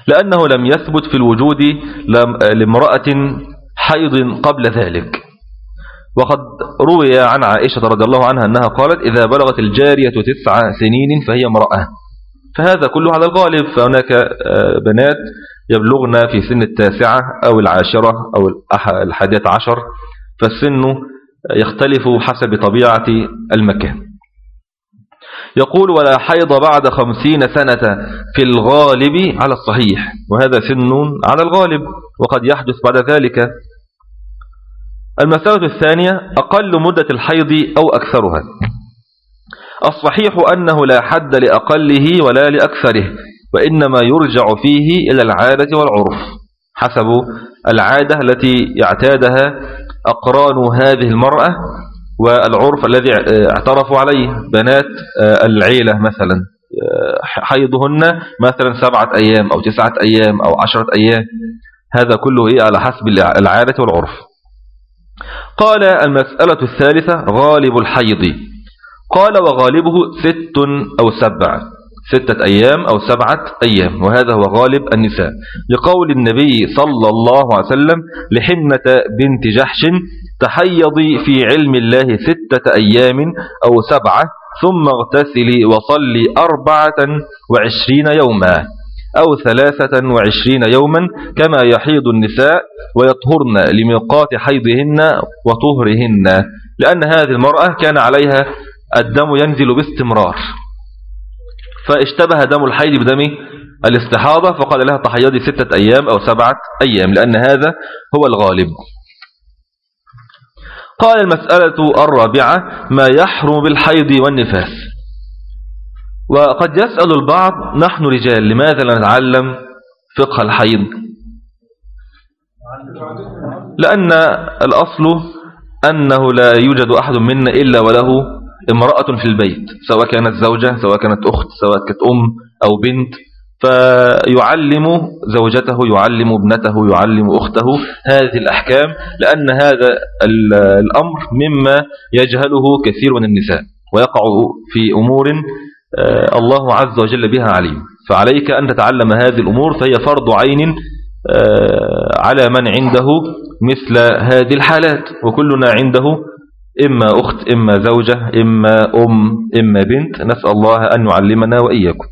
لأنه لم يثبت في الوجود لامرأة حيض قبل ذلك. وقد روي عن عائشة رضي الله عنها أنها قالت إذا بلغت الجارية تسع سنين فهي امرأة. فهذا كله على الغالب. فهناك آه، بنات يبلغن في سن التاسعة أو العاشرة أو الحادية عشر فالسن يختلف حسب طبيعة المكان. يقول ولا حيض بعد خمسين سنة في الغالب على الصحيح وهذا سن على الغالب وقد يحدث بعد ذلك. المسألة الثانية أقل مدة الحيض أو أكثرها. الصحيح أنه لا حد لأقله ولا لأكثره وإنما يرجع فيه إلى العادة والعرف حسب العادة التي يعتادها أقران هذه المرأة والعرف الذي اعترفوا عليه بنات آه، العيلة مثلا حيضهن مثلا سبعة أيام أو تسعة أيام أو عشرة أيام. هذا كله إيه؟ على حسب العادة والعرف. قال المسألة الثالثة غالب الحيض. قال وغالبه ست أو سبع. ستة أيام أو سبعة أيام. وهذا هو غالب النساء. لقول النبي صلى الله عليه وسلم لحنة بنت جحش تحيضي في علم الله ستة أيام أو سبعة ثم اغتسلي وصلي أربعة وعشرين يوما أو ثلاثة وعشرين يوما كما يحيض النساء ويطهرن لميقات حيضهن وطهرهن لأن هذه المرأة كان عليها الدم ينزل باستمرار. فاشتبه دم الحيض بدم الاستحاضة فقال لها تحيضي ستة أيام أو سبعة أيام لأن هذا هو الغالب. قال المسألة الرابعة ما يحرم بالحيض والنفاس. وقد يسأل البعض نحن رجال لماذا لا نتعلم فقه الحيض؟ لأن الأصل أنه لا يوجد أحد منا إلا وله امرأة في البيت سواء كانت زوجة سواء كانت أخت سواء كانت أم أو بنت. فيعلم زوجته يعلم ابنته يعلم أخته هذه الأحكام لأن هذا الأمر مما يجهله كثير من النساء ويقع في أمور آه، الله عز وجل بها عليم. فعليك أن تتعلم هذه الأمور فهي فرض عين آه، على من عنده مثل هذه الحالات. وكلنا عنده إما أخت إما زوجة إما أم إما بنت. نسأل الله أن يعلمنا وإياكم.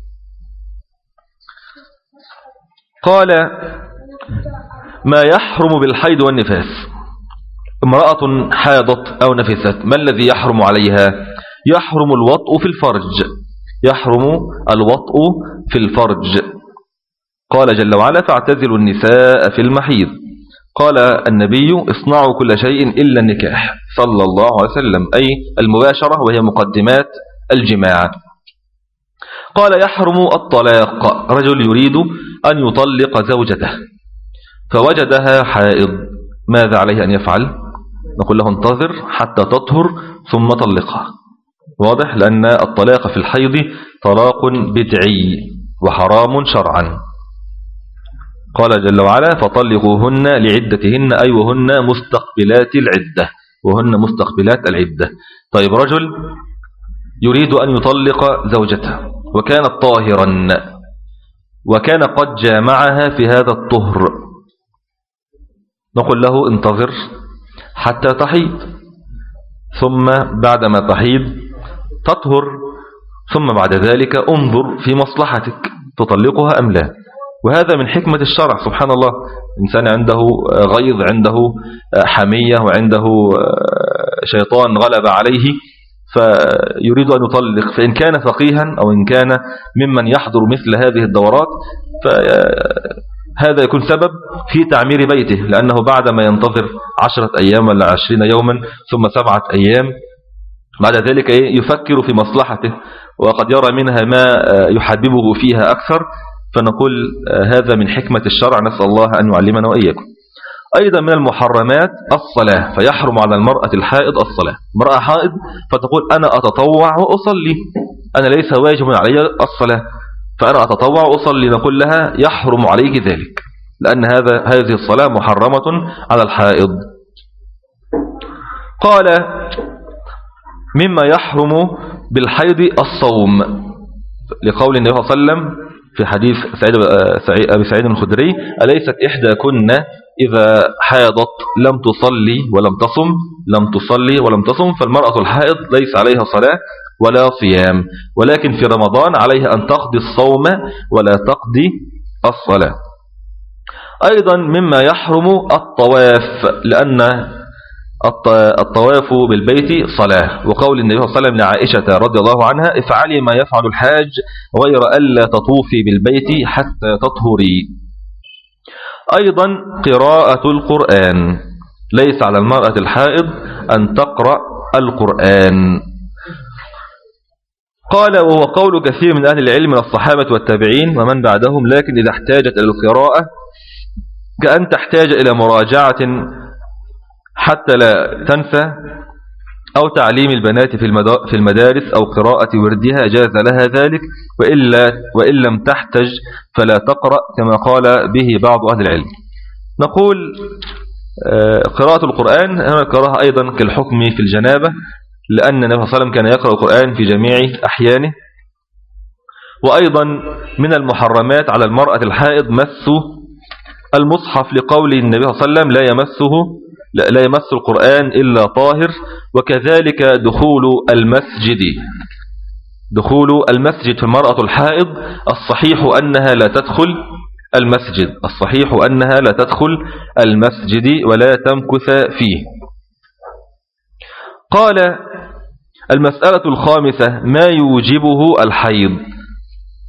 قال ما يحرم بالحيض والنفاس. امرأة حاضت أو نفست ما الذي يحرم عليها؟ يحرم الوطء في الفرج. يحرم الوطء في الفرج. قال جل وعلا فاعتزلوا النساء في المحيض. قال النبي اصنعوا كل شيء إلا النكاح. صلى الله عليه وسلم أي المباشرة وهي مقدمات الجماع. قال يحرم الطلاق. رجل يريد أن يطلق زوجته. فوجدها حائض. ماذا عليه أن يفعل؟ نقول له انتظر حتى تطهر ثم طلقها. واضح؟ لأن الطلاق في الحيض طلاق بدعي وحرام شرعا. قال جل وعلا فطلقوهن لعدتهن أي وهن مستقبلات العدة. وهن مستقبلات العدة. طيب رجل يريد أن يطلق زوجته. وكانت طاهرا وكان قد جامعها في هذا الطهر. نقول له انتظر حتى تحيد ثم بعدما تحيد تطهر ثم بعد ذلك انظر في مصلحتك تطلقها أم لا. وهذا من حكمة الشرع سبحان الله إنسان عنده غيظ عنده حمية وعنده شيطان غلب عليه. فيريد أن يطلق. فإن كان فقيها أو إن كان ممن يحضر مثل هذه الدورات فهذا يكون سبب في تعمير بيته لأنه بعدما ينتظر عشرة أيام ولا عشرين يوما ثم سبعة أيام بعد ذلك يفكر في مصلحته وقد يرى منها ما يحببه فيها أكثر فنقول هذا من حكمة الشرع. نسأل الله أن يعلمنا وإياكم. أيضا من المحرمات الصلاة فيحرم على المرأة الحائض الصلاة. مرأة حائض فتقول أنا أتطوع وأصلي. أنا ليس واجب علي الصلاة فأنا أتطوع وأصلي نقول لها يحرم عليك ذلك لأن هذا هذه الصلاة محرمة على الحائض. قال مما يحرم بالحيض الصوم لقول النبي صلى الله عليه وسلم في حديث سعيد أبي سعيد الخدري أليست إحدى كنا إذا حاضت لم تصلي ولم تصم لم تصلي ولم تصم فالمرأة الحائض ليس عليها صلاة ولا صيام. ولكن في رمضان عليها أن تقضي الصوم ولا تقضي الصلاة. أيضا مما يحرم الطواف لأن الطواف بالبيت صلاة. وقول النبي صلى الله عليه وسلم لعائشة رضي الله عنها افعلي ما يفعل الحاج غير ألا تطوفي بالبيت حتى تطهري. أيضا قراءة القرآن. ليس على المرأة الحائض أن تقرأ القرآن. قال وهو قول كثير من أهل العلم من الصحابة والتابعين ومن بعدهم لكن إذا احتاجت إلى القراءة كأن تحتاج إلى مراجعة حتى لا تنسى أو تعليم البنات في المدارس أو قراءة وردها جاز لها ذلك وإلا وإن لم تحتج فلا تقرأ كما قال به بعض أهل العلم. نقول آه، قراءة القرآن هنا كراها أيضا كالحكم في الجنابة لأن النبي صلى الله عليه وسلم كان يقرأ القرآن في جميع أحيانه. وأيضا من المحرمات على المرأة الحائض مس المصحف لقول النبي صلى الله عليه وسلم لا يمسه لا يمس القرآن إلا طاهر وكذلك دخول المسجد. دخول المسجد في المرأة الحائض الصحيح أنها لا تدخل المسجد. الصحيح أنها لا تدخل المسجد ولا تمكث فيه. قال المسألة الخامسة ما يوجبه الحيض؟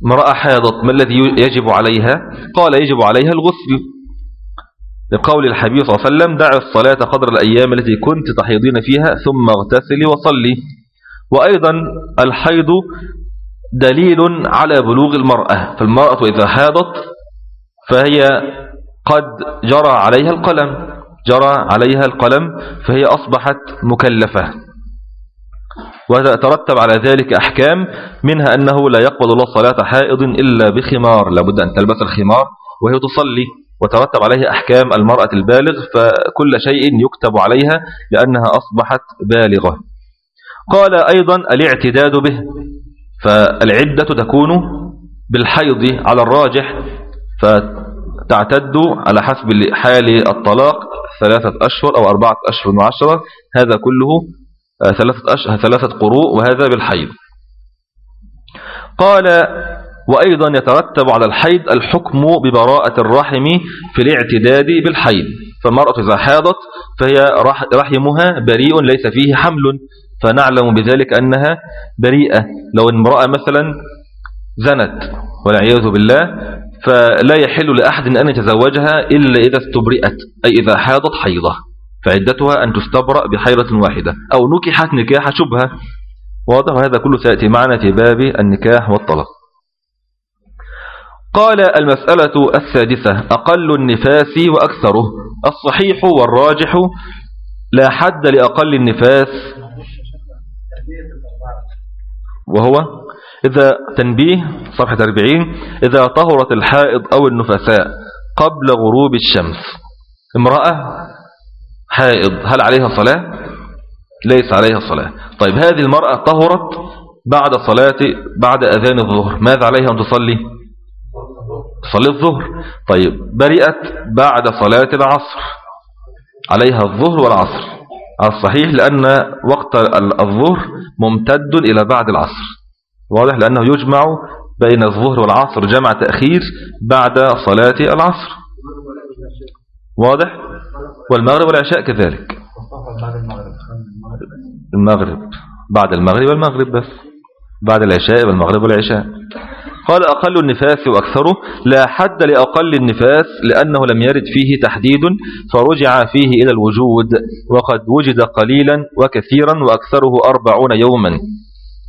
امرأة حاضت ما الذي يجب عليها؟ قال يجب عليها الغسل. لقول الحبيب صلى الله عليه وسلم دع الصلاة قدر الأيام التي كنت تحيضين فيها ثم اغتسلي وصلي. وأيضا الحيض دليل على بلوغ المرأة فالمرأة إذا حاضت فهي قد جرى عليها القلم جرى عليها القلم فهي أصبحت مكلفة. وترتب على ذلك أحكام منها أنه لا يقبل الله صلاة حائض إلا بخمار لابد أن تلبس الخمار وهي تصلي. وترتب عليه أحكام المرأة البالغ فكل شيء يكتب عليها لأنها أصبحت بالغة. قال أيضا الاعتداد به فالعدة تكون بالحيض على الراجح فتعتد على حسب حال الطلاق ثلاثة أشهر أو أربعة أشهر وعشرة هذا كله ثلاثة, أشهر ثلاثة قروء وهذا بالحيض. قال وأيضا يترتب على الحيض الحكم ببراءة الرحم في الاعتداد بالحيض. فالمرأة إذا حاضت فهي رحمها بريء ليس فيه حمل. فنعلم بذلك أنها بريئة. لو امرأة مثلا زنت والعياذ بالله فلا يحل لأحد أن يتزوجها إلا إذا استبرئت أي إذا حاضت حيضة. فعدتها أن تستبرأ بحيضة واحدة أو نكحت نكاح شبهة. واضح؟ وهذا كله سيأتي معنا في باب النكاح والطلاق. قال المسألة السادسة أقل النفاس وأكثره الصحيح والراجح لا حد لأقل النفاس. وهو إذا تنبيه صفحة 40 إذا طهرت الحائض أو النفساء قبل غروب الشمس. امرأة حائض هل عليها صلاة؟ ليس عليها صلاة. طيب هذه المرأة طهرت بعد صلاة بعد أذان الظهر ماذا عليها أن تصلي؟ تصلي الظهر. طيب برئت بعد صلاة العصر. عليها الظهر والعصر. الصحيح لأن وقت الظهر ممتد إلى بعد العصر. واضح؟ لأنه يجمع بين الظهر والعصر جمع تأخير بعد صلاة العصر. واضح؟ والمغرب والعشاء كذلك. المغرب. بعد المغرب والمغرب بس. بعد العشاء والمغرب والعشاء. قال أقل النفاس وأكثره لا حد لأقل النفاس لأنه لم يرد فيه تحديد فرجع فيه إلى الوجود وقد وجد قليلا وكثيرا وأكثره أربعون يوما.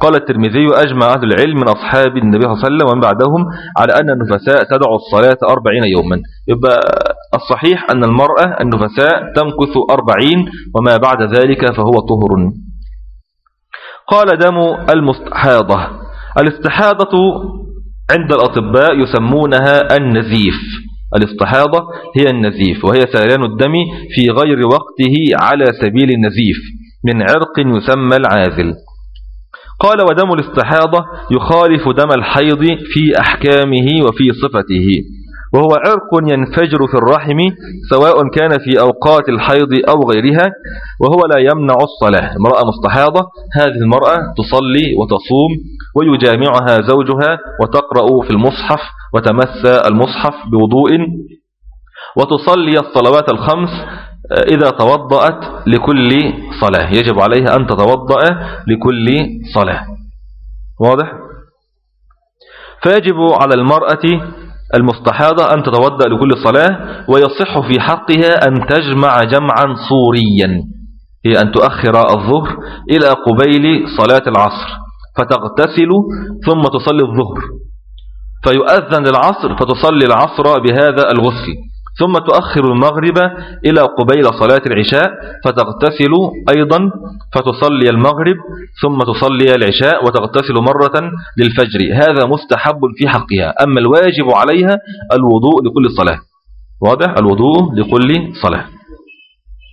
قال الترمذي أجمع أهل العلم من أصحاب النبي صلى الله عليه وسلم ومن بعدهم على أن النفساء تدعو الصلاة أربعين يوما. يبقى الصحيح أن المرأة النفساء تمكث أربعين وما بعد ذلك فهو طهر. قال دم المستحاضة. الاستحاضة عند الأطباء يسمونها النزيف. الاستحاضة هي النزيف وهي سيلان الدم في غير وقته على سبيل النزيف من عرق يسمى العازل. قال ودم الاستحاضة يخالف دم الحيض في أحكامه وفي صفته. وهو عرق ينفجر في الرحم سواء كان في أوقات الحيض أو غيرها وهو لا يمنع الصلاة. امرأة مستحاضة هذه المرأة تصلي وتصوم ويجامعها زوجها وتقرأ في المصحف وتمس المصحف بوضوء وتصلي الصلوات الخمس إذا توضأت لكل صلاة. يجب عليها أن تتوضأ لكل صلاة. واضح؟ فيجب على المرأة المستحاضة أن تتوضأ لكل صلاة ويصح في حقها أن تجمع جمعا صوريا. هي أن تؤخر الظهر إلى قبيل صلاة العصر فتغتسل ثم تصلي الظهر. فيؤذن للعصر فتصلي العصر بهذا الغسل. ثم تؤخر المغرب إلى قبيل صلاة العشاء فتغتسل أيضا فتصلي المغرب ثم تصلي العشاء وتغتسل مرة للفجر. هذا مستحب في حقها. أما الواجب عليها الوضوء لكل صلاة. واضح؟ الوضوء لكل صلاة.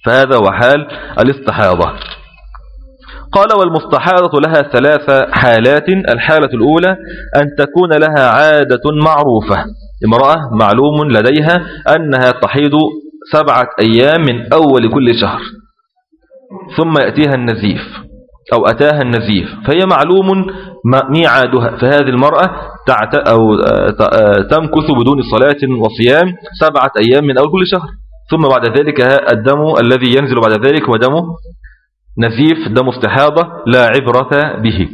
فهذا هو حال الاستحاضة. قال والمستحاضة لها ثلاث حالات. الحالة الأولى أن تكون لها عادة معروفة. امرأة معلوم لديها أنها تحيض سبعة أيام من أول كل شهر. ثم يأتيها النزيف أو أتاها النزيف. فهي معلوم ميعادها. فهذه المرأة أو تمكث بدون صلاة وصيام سبعة أيام من أول كل شهر. ثم بعد ذلك الدم الذي ينزل بعد ذلك ودمه نزيف دم استحاضة لا عبرة به.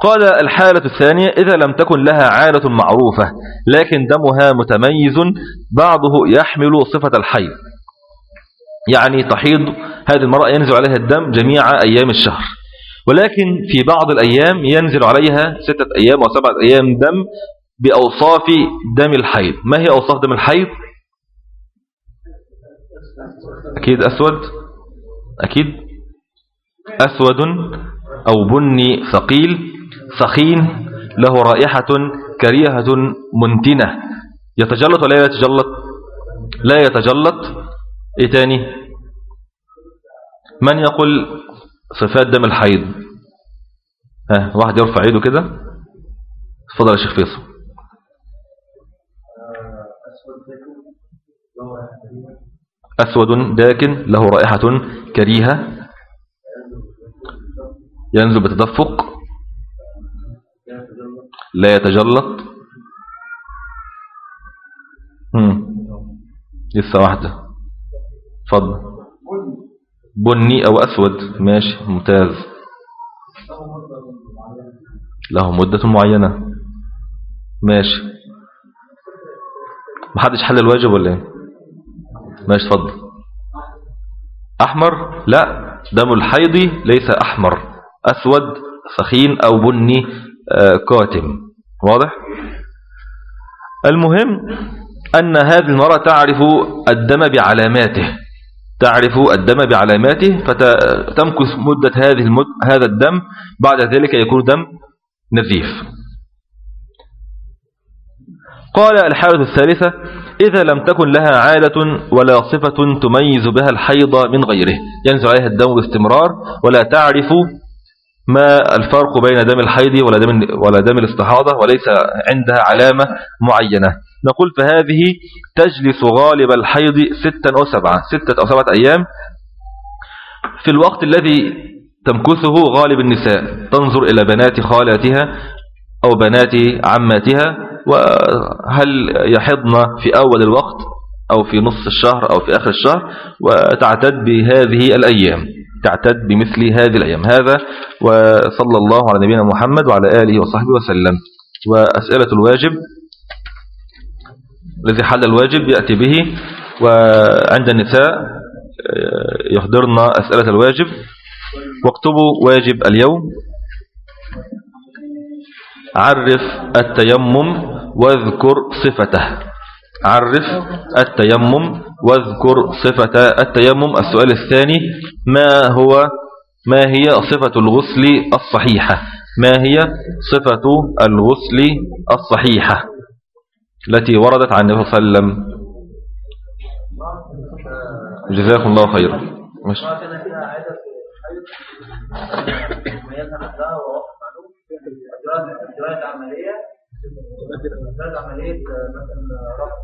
قال الحالة الثانية إذا لم تكن لها عادة معروفة لكن دمها متميز بعضه يحمل صفة الحيض. يعني تحيض هذه المرأة ينزل عليها الدم جميع أيام الشهر. ولكن في بعض الأيام ينزل عليها ستة أيام وسبعة أيام دم بأوصاف دم الحيض. ما هي أوصاف دم الحيض؟ أكيد أسود؟ أكيد أسود أو بني ثقيل سخين له رائحة كريهة منتنة. يتجلط ولا يتجلط لا يتجلط. إيه تاني؟ من يقول صفات دم الحيض؟ ها واحد يرفع ايده كده. تفضل يا شيخ فيصل. أسود داكن له رائحة كريهة ينزل بتدفق لا يتجلط. لسه واحدة. فضل بني أو أسود. ماشي. ممتاز. له مدة معينة. ماشي. محدش حل الواجب ولا إيه؟ ماشي فضل أحمر؟ لا. دم الحيض ليس أحمر. أسود سخين أو بني كاتم. آه، واضح؟ المهم أن هذه المرأة تعرف الدم بعلاماته. تعرف الدم بعلاماته فتمكث مدة هذه المد... هذا الدم بعد ذلك يكون دم نزيف. قال الحالة الثالثة إذا لم تكن لها عادة ولا صفة تميز بها الحيض من غيره. ينزل عليها الدم باستمرار ولا تعرف ما الفرق بين دم الحيض ولا دم, ولا دم الاستحاضة وليس عندها علامة معينة. نقول فهذه تجلس غالب الحيض ستا أو سبعة ستة أو سبعة أيام في الوقت الذي تمكثه غالب النساء. تنظر إلى بنات خالاتها أو بنات عماتها وهل يحضن في أول الوقت أو في نصف الشهر أو في آخر الشهر وتعتد بهذه الأيام. تعتد بمثل هذه الأيام. هذا وصلى الله على نبينا محمد وعلى آله وصحبه وسلم. وأسئلة الواجب الذي حل الواجب يأتي به. وعند النساء آه، يحضرن أسئلة الواجب. واكتبوا واجب اليوم. عرف التيمم واذكر صفته. عرف التيمم واذكر صفة التيمم. السؤال الثاني ما هو ما هي صفة الغسل الصحيحة؟ ما هي صفة الغسل الصحيحة التي وردت عن النبي صلى الله عليه وسلم؟ جزاكم الله خيرا. مش عملية عملية مثلا ربط